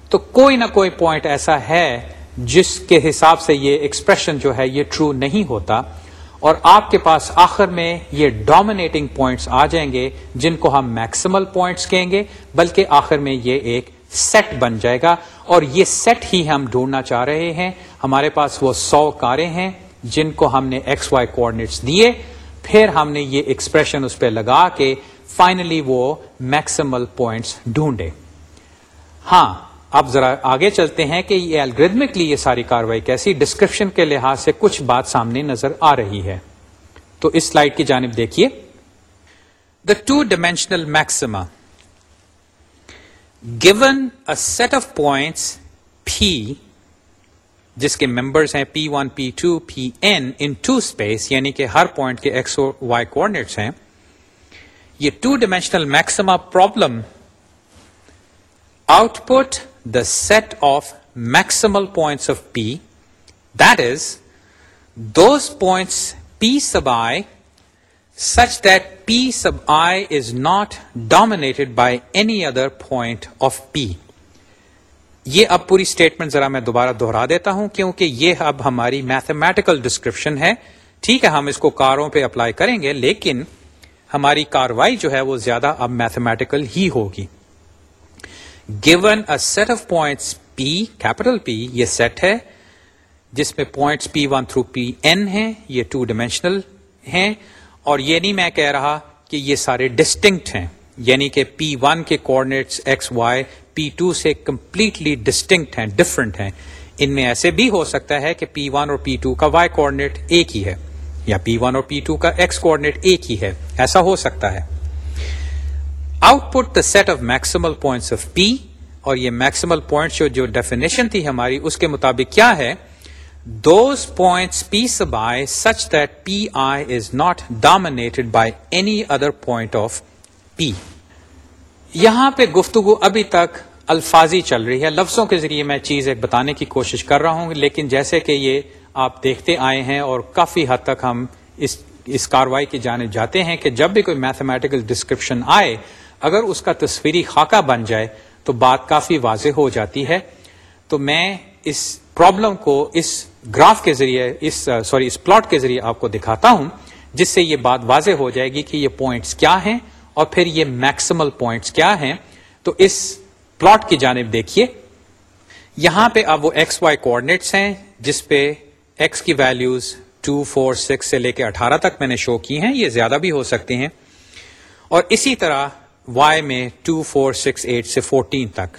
تو کوئی نہ کوئی پوائنٹ ایسا ہے جس کے حساب سے یہ ایکسپریشن جو ہے یہ ٹرو نہیں ہوتا۔ اور آپ کے پاس آخر میں یہ ڈومینیٹنگ پوائنٹس آ جائیں گے، جن کو ہم میکسیمل پوائنٹس کہیں گے، بلکہ آخر میں یہ ایک سیٹ بن جائے گا۔ اور یہ سیٹ ہی ہم ڈھونڈنا چاہ رہے ہیں۔ ہمارے پاس وہ سو کاریں ہیں جن کو ہم نے ایکس وائی کوآڈینیٹس دیے۔ پھر ہم نے یہ ایکسپریشن اس پہ لگا کے فائنلی وہ میکسیمل پوائنٹس ڈھونڈے۔ ہاں اب ذرا آگے چلتے ہیں کہ یہ الگریدمکلی یہ ساری کاروائی کیسی ڈسکرپشن کے لحاظ سے کچھ بات سامنے نظر آ رہی ہے۔ تو اس سلائڈ کی جانب دیکھیے۔ The two dimensional maxima given a set of points P جس کے ممبرس ہیں P one P two P N in two space یعنی کہ ہر پوائنٹ کے ایکس وائی کوآڈینیٹس ہیں، یہ two dimensional maxima problem output the set of maximal points of P, that is, those points P sub I such that P sub I is not dominated by any other point of P. یہ اب پوری statement ذرا میں دوبارہ دوہرا دیتا ہوں کیونکہ یہ اب ہماری میتھمیٹیکل ڈسکرپشن ہے ٹھیک ہے ہم اس کو کاروں پہ اپلائی کریں گے لیکن ہماری کاروائی جو ہے وہ زیادہ اب میتھمیٹیکل ہی ہوگی given a set of points P capital P یہ سیٹ ہے، جس میں points P one through P N ہے یہ ٹو ڈائمینشنل ہیں، اور یہ نہیں میں کہہ رہا کہ یہ سارے ڈسٹنکٹ ہیں یعنی کہ پی ون کے coordinates X Y P two سے کمپلیٹلی ڈسٹنکٹ ہیں ڈفرنٹ ہیں. ان میں ایسے بھی ہو سکتا ہے کہ پی ون اور پی ٹو کا وائی کوآڈینیٹ ایک ہی ہے، یا پی ون اور پی ٹو کا ایکس کوآڈینیٹ ایک ہی ہے، ایسا ہو سکتا ہے. Output the set of maximal points of P اور یہ میکسیمل پوائنٹ جو ڈیفینیشن تھی ہماری، اس کے مطابق کیا ہے؟ Those points P sub i such that P I is not dominated by any other point of P یہاں پہ گفتگو ابھی تک الفاظی چل رہی ہے۔ لفظوں کے ذریعے میں چیز ایک بتانے کی کوشش کر رہا ہوں، لیکن جیسے کہ یہ آپ دیکھتے آئے ہیں اور کافی حد تک ہم اس اس کاروائی کی جانب جاتے ہیں کہ جب بھی کوئی میتھمیٹیکل ڈسکرپشن آئے اگر اس کا تصویری خاکہ بن جائے تو بات کافی واضح ہو جاتی ہے۔ تو میں اس پرابلم کو اس گراف کے ذریعے، اس سوری اس پلاٹ کے ذریعے آپ کو دکھاتا ہوں، جس سے یہ بات واضح ہو جائے گی کہ یہ پوائنٹس کیا ہیں اور پھر یہ میکسیمل پوائنٹس کیا ہیں۔ تو اس پلاٹ کی جانب دیکھیے۔ یہاں پہ اب وہ ایکس وائی کوآڈینیٹس ہیں، جس پہ ایکس کی ویلوز ٹو فور سکس سے لے کے اٹھارہ تک میں نے شو کی ہیں، یہ زیادہ بھی ہو سکتے ہیں۔ اور اسی طرح وائی میں ٹو فور سکس ایٹ سے فورٹین تک۔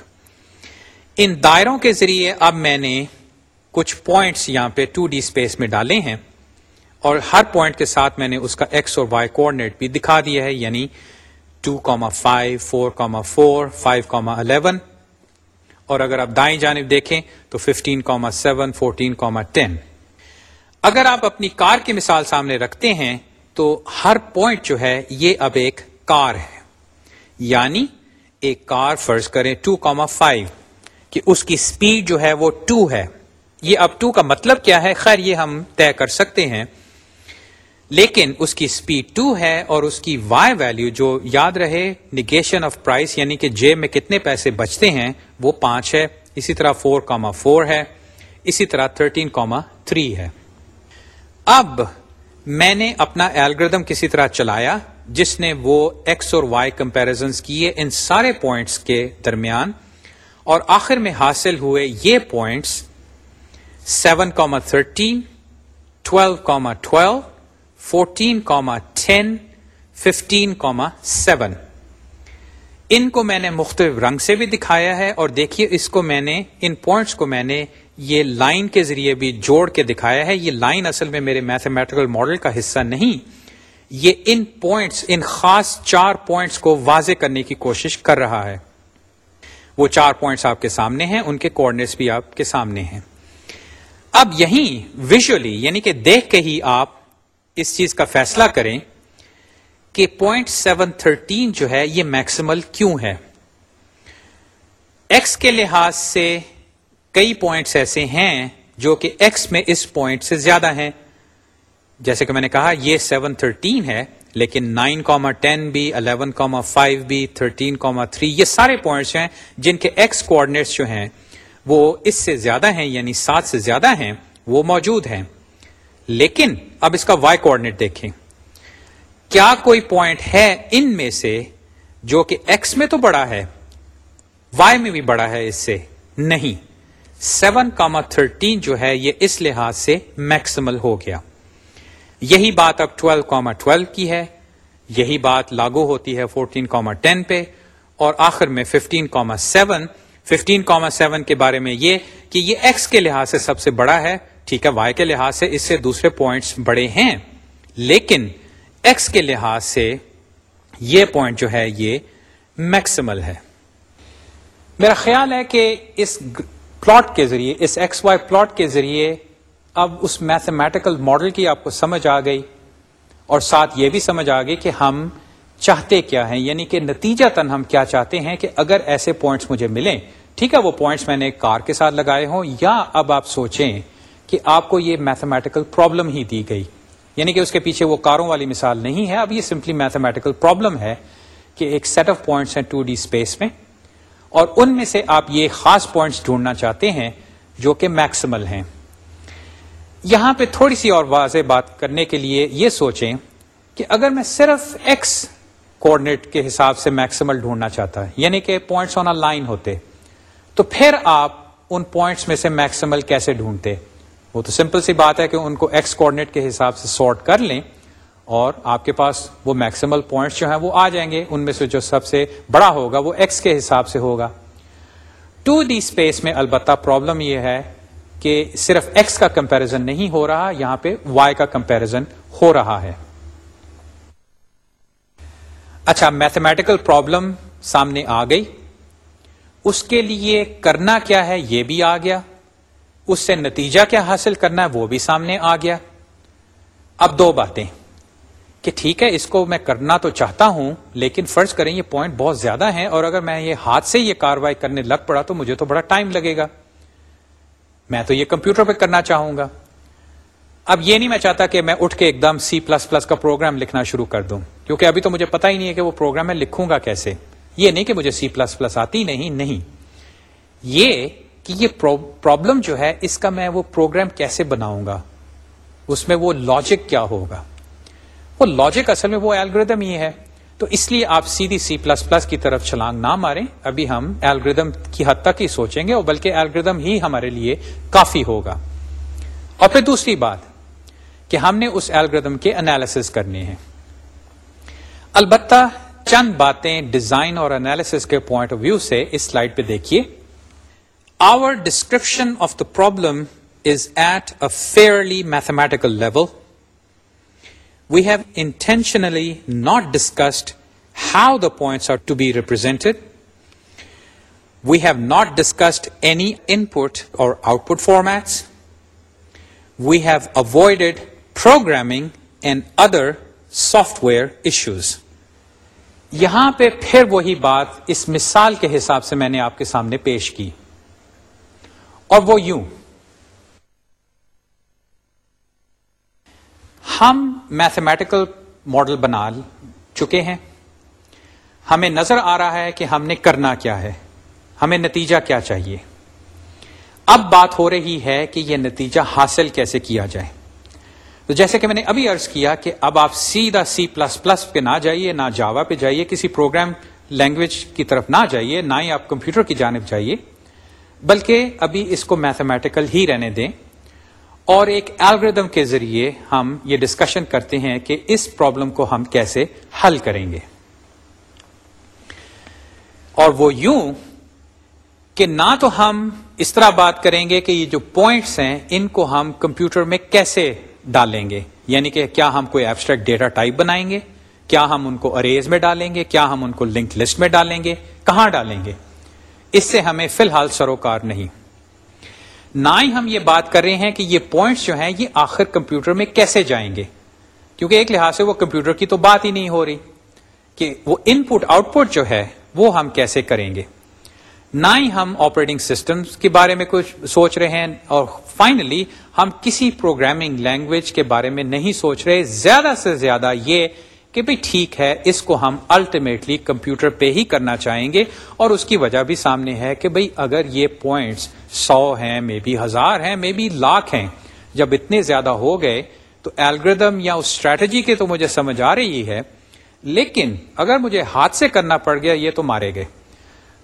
ان دائروں کے ذریعے اب میں نے کچھ پوائنٹس یہاں پہ ٹو ڈی اسپیس میں ڈالے ہیں اور ہر پوائنٹ کے ساتھ میں نے اس کا ایکس اور وائی کوآڈینیٹ بھی دکھا دیا ہے یعنی two comma five four comma four five comma eleven اور اگر آپ دائیں جانب دیکھیں تو fifteen comma seven fourteen comma ten اگر آپ اپنی کار کی مثال سامنے رکھتے ہیں تو ہر پوائنٹ جو ہے یہ اب ایک کار ہے۔ یعنی ایک کار فرض کریں ٹو کاما فائیو کہ اس کی اسپیڈ جو ہے وہ ٹو ہے۔ یہ اب ٹو کا مطلب کیا ہے؟ خیر، یہ ہم طے کر سکتے ہیں۔ لیکن اس کی اسپیڈ ٹو ہے اور اس کی وائی ویلو جو یاد رہے، نگیشن آف پرائز یعنی کہ جیب میں کتنے پیسے بچتے ہیں، وہ پانچ ہے۔ اسی طرح فور کاما فور ہے۔ اسی طرح تھرٹین کاما تھری ہے۔ اب میں نے اپنا ایلگردم کسی طرح چلایا۔ جس نے وہ ایکس اور وائی کمپیرزن کیے ان سارے پوائنٹس کے درمیان، اور آخر میں حاصل ہوئے یہ points seven comma thirteen twelve comma twelve fourteen comma ten fifteen comma seven ان کو میں نے مختلف رنگ سے بھی دکھایا ہے، اور دیکھیے اس کو میں نے، ان پوائنٹس کو میں نے یہ لائن کے ذریعے بھی جوڑ کے دکھایا ہے۔ یہ لائن اصل میں میرے میتھمیٹیکل ماڈل کا حصہ نہیں۔ یہ ان پوائنٹس ان خاص چار پوائنٹس کو واضح کرنے کی کوشش کر رہا ہے۔ وہ چار پوائنٹس آپ کے سامنے ہیں، ان کے کوڈنیٹس بھی آپ کے سامنے ہیں۔ اب یہیں ویژلی یعنی کہ دیکھ کے ہی آپ اس چیز کا فیصلہ کریں کہ پوائنٹ سیون تھرٹین جو ہے، یہ میکسیمل کیوں ہے؟ ایکس کے لحاظ سے کئی پوائنٹس ایسے ہیں جو کہ ایکس میں اس پوائنٹ سے زیادہ ہیں۔ جیسے کہ میں نے کہا، یہ سیون تھرٹین ہے، لیکن نائن کاما ٹین بھی الیون کاما فائیو بھی تھرٹین کاما تھری یہ سارے پوائنٹس ہیں جن کے ایکس کوآڈینیٹس جو ہیں، وہ اس سے زیادہ ہیں یعنی سات سے زیادہ ہیں، وہ موجود ہیں۔ لیکن اب اس کا وائی کوآڈینیٹ دیکھیں۔ کیا کوئی پوائنٹ ہے ان میں سے جو کہ ایکس میں تو بڑا ہے وائی میں بھی بڑا ہے اس سے؟ نہیں۔ سیون کاما تھرٹین جو ہے، یہ اس لحاظ سے میکسیمل ہو گیا۔ یہی بات اب ٹویلو کاما ٹویلو کی ہے، یہی بات لاگو ہوتی ہے فورٹین کاما ٹین پہ، اور آخر میں fifteen comma seven. Fifteen comma seven کے بارے میں یہ کہ یہ ایکس کے لحاظ سے سب سے بڑا ہے، ٹھیک ہے، وائی کے لحاظ سے اس سے دوسرے پوائنٹس بڑے ہیں، لیکن ایکس کے لحاظ سے یہ پوائنٹ جو ہے یہ میکسیمل ہے۔ میرا خیال ہے کہ اس پلاٹ کے ذریعے، اس ایکس وائی پلاٹ کے ذریعے اب اس میتھمیٹیکل ماڈل کی آپ کو سمجھ آ گئی اور ساتھ یہ بھی سمجھ آ گئی کہ ہم چاہتے کیا ہیں یعنی کہ نتیجہ تن ہم کیا چاہتے ہیں کہ اگر ایسے پوائنٹس مجھے ملیں، ٹھیک ہے، وہ پوائنٹس میں نے کار کے ساتھ لگائے ہوں، یا اب آپ سوچیں کہ آپ کو یہ میتھمیٹیکل پرابلم ہی دی گئی۔ یعنی کہ اس کے پیچھے وہ کاروں والی مثال نہیں ہے، اب یہ سمپلی میتھمیٹیکل پرابلم ہے کہ ایک سیٹ آف پوائنٹس ہیں ٹو ڈی اسپیس میں، اور ان میں سے آپ یہ خاص پوائنٹس ڈھونڈنا چاہتے ہیں جو کہ میکسیمل ہیں۔ یہاں پہ تھوڑی سی اور واضح بات کرنے کے لیے یہ سوچیں کہ اگر میں صرف ایکس کوآڈینیٹ کے حساب سے میکسیمل ڈھونڈنا چاہتا ہے یعنی کہ پوائنٹس آن لائن ہوتے، تو پھر آپ ان پوائنٹس میں سے میکسیمل کیسے ڈھونڈتے؟ وہ تو سمپل سی بات ہے کہ ان کو ایکس کوآڈینیٹ کے حساب سے سارٹ کر لیں اور آپ کے پاس وہ میکسیمل پوائنٹس جو ہیں وہ آ جائیں گے، ان میں سے جو سب سے بڑا ہوگا وہ ایکس کے حساب سے ہوگا۔ ٹو دی اسپیس میں البتہ پرابلم یہ ہے کہ صرف ایکس کا کمپیرزن نہیں ہو رہا، یہاں پہ وائی کا کمپیرزن ہو رہا ہے۔ اچھا میتھمیٹیکل پرابلم سامنے آ گئی۔ اس کے لیے کرنا کیا ہے؟ یہ بھی آ گیا۔ اس سے نتیجہ کیا حاصل کرنا ہے؟ وہ بھی سامنے آ گیا۔ اب دو باتیں۔ کہ ٹھیک ہے، اس کو میں کرنا تو چاہتا ہوں، لیکن فرض کریں یہ پوائنٹ بہت زیادہ ہیں اور اگر میں یہ ہاتھ سے یہ کاروائی کرنے لگ پڑا تو مجھے تو بڑا ٹائم لگے گا۔ میں تو یہ کمپیوٹر پہ کرنا چاہوں گا۔ اب یہ نہیں میں چاہتا کہ میں اٹھ کے ایک دم سی پلس پلس کا پروگرام لکھنا شروع کر دوں، کیونکہ ابھی تو مجھے پتا ہی نہیں ہے کہ وہ پروگرام میں لکھوں گا کیسے۔ یہ نہیں کہ مجھے سی پلس پلس آتی نہیں نہیں۔ یہ کہ یہ پرابلم جو ہے، اس کا میں وہ پروگرام کیسے بناؤں گا؟ اس میں وہ لاجک کیا ہوگا؟ وہ لاجک اصل میں وہ ایلگردم ہی ہے۔ تو اس لیے آپ سیدھی سی پلس پلس کی طرف چھلانگ نہ ماریں۔ ابھی ہم ایلگردم کی حد تک ہی سوچیں گے اور بلکہ ایلگردم ہی ہمارے لیے کافی ہوگا۔ اور پھر دوسری بات کہ ہم نے اس ایلگردم کے انالیس کرنے ہیں۔ البتہ چند باتیں ڈیزائن اور انالیس کے پوائنٹ آف ویو سے اس سلائڈ پہ دیکھیے۔ Our description of the problem is at a fairly mathematical level we have intentionally not discussed how the points are to be represented we have not discussed any input or output formats we have avoided programming and other software issues یہاں پہ پھر وہی بات اس مثال کے حساب سے میں نے آپ کے سامنے پیش کی۔ اور وہ یوں۔ ہم میتھمیٹیکل ماڈل بنا چکے ہیں۔ ہمیں نظر آ رہا ہے کہ ہم نے کرنا کیا ہے۔ ہمیں نتیجہ کیا چاہیے۔ اب بات ہو رہی ہے کہ یہ نتیجہ حاصل کیسے کیا جائے۔ تو جیسے کہ میں نے ابھی ارض کیا کہ اب آپ سیدھا سی پلس پلس پہ نہ جائیے، نہ جاوا پہ جائیے، کسی پروگرام لینگویج کی طرف نہ جائیے، نہ ہی آپ کمپیوٹر کی جانب جائیے، بلکہ ابھی اس کو میتھمیٹیکل ہی رہنے دیں۔ اور ایک الگریدم کے ذریعے ہم یہ ڈسکشن کرتے ہیں کہ اس پرابلم کو ہم کیسے حل کریں گے۔ اور وہ یوں کہ نہ تو ہم اس طرح بات کریں گے کہ یہ جو پوائنٹس ہیں، ان کو ہم کمپیوٹر میں کیسے ڈالیں گے؟ یعنی کہ کیا ہم کوئی ایبسٹریکٹ ڈیٹا ٹائپ بنائیں گے؟ کیا ہم ان کو اریز میں ڈالیں گے؟ کیا ہم ان کو لنک لسٹ میں ڈالیں گے؟ کہاں ڈالیں گے؟ اس سے ہمیں فی الحال سروکار نہیں۔ نہ ہی ہم یہ بات کر رہے ہیں کہ یہ پوائنٹس جو ہیں یہ آخر کمپیوٹر میں کیسے جائیں گے؟ کیونکہ ایک لحاظ سے وہ کمپیوٹر کی تو بات ہی نہیں ہو رہی کہ وہ ان پٹ آؤٹ پٹ جو ہے وہ ہم کیسے کریں گے؟ نہ ہی ہم آپریٹنگ سسٹم کے بارے میں کچھ سوچ رہے ہیں اور فائنلی ہم کسی پروگرامنگ لینگویج کے بارے میں نہیں سوچ رہے، زیادہ سے زیادہ یہ کہ بھائی ٹھیک ہے، اس کو ہم الٹیمیٹلی کمپیوٹر پہ ہی کرنا چاہیں گے، اور اس کی وجہ بھی سامنے ہے کہ بھائی اگر یہ پوائنٹس سو ہیں مے بی ہزار ہیں مے بی لاکھ ہیں، جب اتنے زیادہ ہو گئے، تو ایلگردم یا اس اسٹریٹجی کے تو مجھے سمجھ آ رہی ہے، لیکن اگر مجھے ہاتھ سے کرنا پڑ گیا، یہ تو مارے گئے۔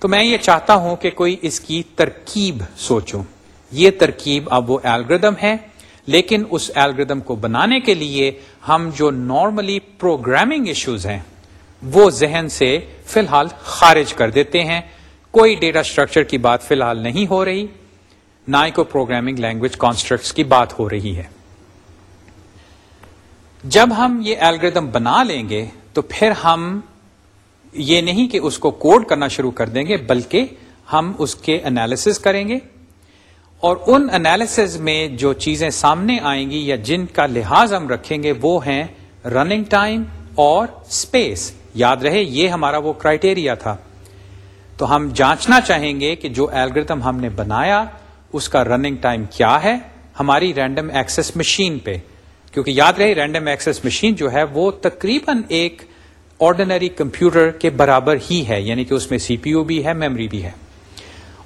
تو میں یہ چاہتا ہوں کہ کوئی اس کی ترکیب سوچوں۔ یہ ترکیب، اب وہ ایلگردم ہے، لیکن اس ایلگردم کو بنانے کے لیے ہم جو نارملی پروگرامنگ ایشوز ہیں، وہ ذہن سے فی الحال خارج کر دیتے ہیں۔ کوئی ڈیٹا اسٹرکچر کی بات فی الحال نہیں ہو رہی، نہ ہی کو پروگرامنگ لینگویج کانسٹرکٹس کی بات ہو رہی ہے۔ جب ہم یہ الگریدم بنا لیں گے، تو پھر ہم یہ نہیں کہ اس کو کوڈ کرنا شروع کر دیں گے، بلکہ ہم اس کے انالیس کریں گے۔ اور ان انالیس میں جو چیزیں سامنے آئیں گی یا جن کا لحاظ ہم رکھیں گے وہ ہیں رننگ ٹائم اور اسپیس یاد رہے، یہ ہمارا وہ کرائٹیریا تھا۔ تو ہم جانچنا چاہیں گے کہ جو ایلگردم ہم نے بنایا، اس کا رننگ ٹائم کیا ہے ہماری رینڈم ایکسس مشین پہ۔ کیونکہ یاد رہے رینڈم ایکسس مشین جو ہے وہ تقریباً ایک آرڈینری کمپیوٹر کے برابر ہی ہے یعنی کہ اس میں سی پی یو بھی ہے میموری بھی ہے۔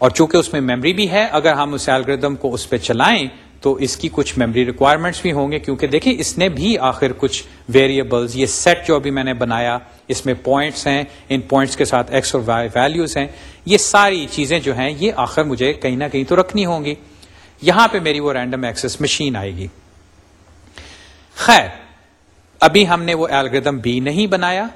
اور چونکہ اس میں میموری بھی ہے، اگر ہم اس الگریدم کو اس پہ چلائیں تو اس کی کچھ میموری ریکوائرمنٹس بھی ہوں گے۔ کیونکہ دیکھیں، اس نے بھی آخر کچھ ویریبلز یہ سیٹ جو ابھی میں نے بنایا، اس میں پوائنٹس ہیں، ان پوائنٹس کے ساتھ ایکس اور وائی ویلوز ہیں۔ یہ ساری چیزیں جو ہیں، یہ آخر مجھے کہیں نہ کہیں تو رکھنی ہوں گی۔ یہاں پہ میری وہ رینڈم ایکسس مشین آئے گی۔ خیر، ابھی ہم نے وہ الگریدم بھی نہیں بنایا۔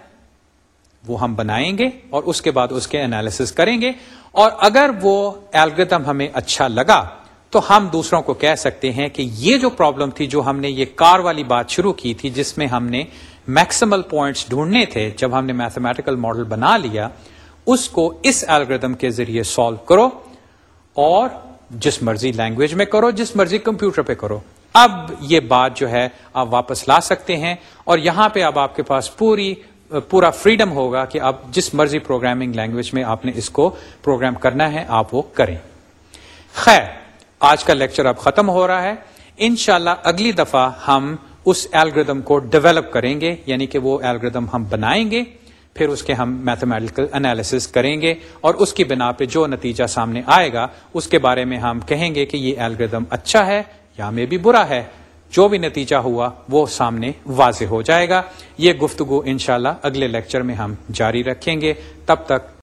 وہ ہم بنائیں گے اور اس کے بعد اس کے انالیس کریں گے۔ اور اگر وہ الگریدم ہمیں اچھا لگا، تو ہم دوسروں کو کہہ سکتے ہیں کہ یہ جو پرابلم تھی، جو ہم نے یہ کار والی بات شروع کی تھی، جس میں ہم نے میکسیمل پوائنٹس ڈھونڈنے تھے، جب ہم نے میتھمیٹیکل ماڈل بنا لیا، اس کو اس الگریدم کے ذریعے سالو کرو اور جس مرضی لینگویج میں کرو، جس مرضی کمپیوٹر پہ کرو۔ اب یہ بات جو ہے، آپ واپس لا سکتے ہیں اور یہاں پہ اب آپ کے پاس پوری پورا فریڈم ہوگا کہ آپ جس مرضی پروگرامنگ لینگویج میں آپ نے اس کو پروگرام کرنا ہے، آپ وہ کریں۔ خیر، آج کا لیکچر اب ختم ہو رہا ہے۔ انشاءاللہ اگلی دفعہ ہم اس الگریدم کو ڈیولپ کریں گے یعنی کہ وہ الگریدم ہم بنائیں گے، پھر اس کے ہم میتھمیٹیکل انالیسس کریں گے، اور اس کی بنا پہ جو نتیجہ سامنے آئے گا، اس کے بارے میں ہم کہیں گے کہ یہ الگریدم اچھا ہے یا میں بھی برا ہے۔ جو بھی نتیجہ ہوا وہ سامنے واضح ہو جائے گا۔ یہ گفتگو انشاءاللہ اگلے لیکچر میں ہم جاری رکھیں گے۔ تب تک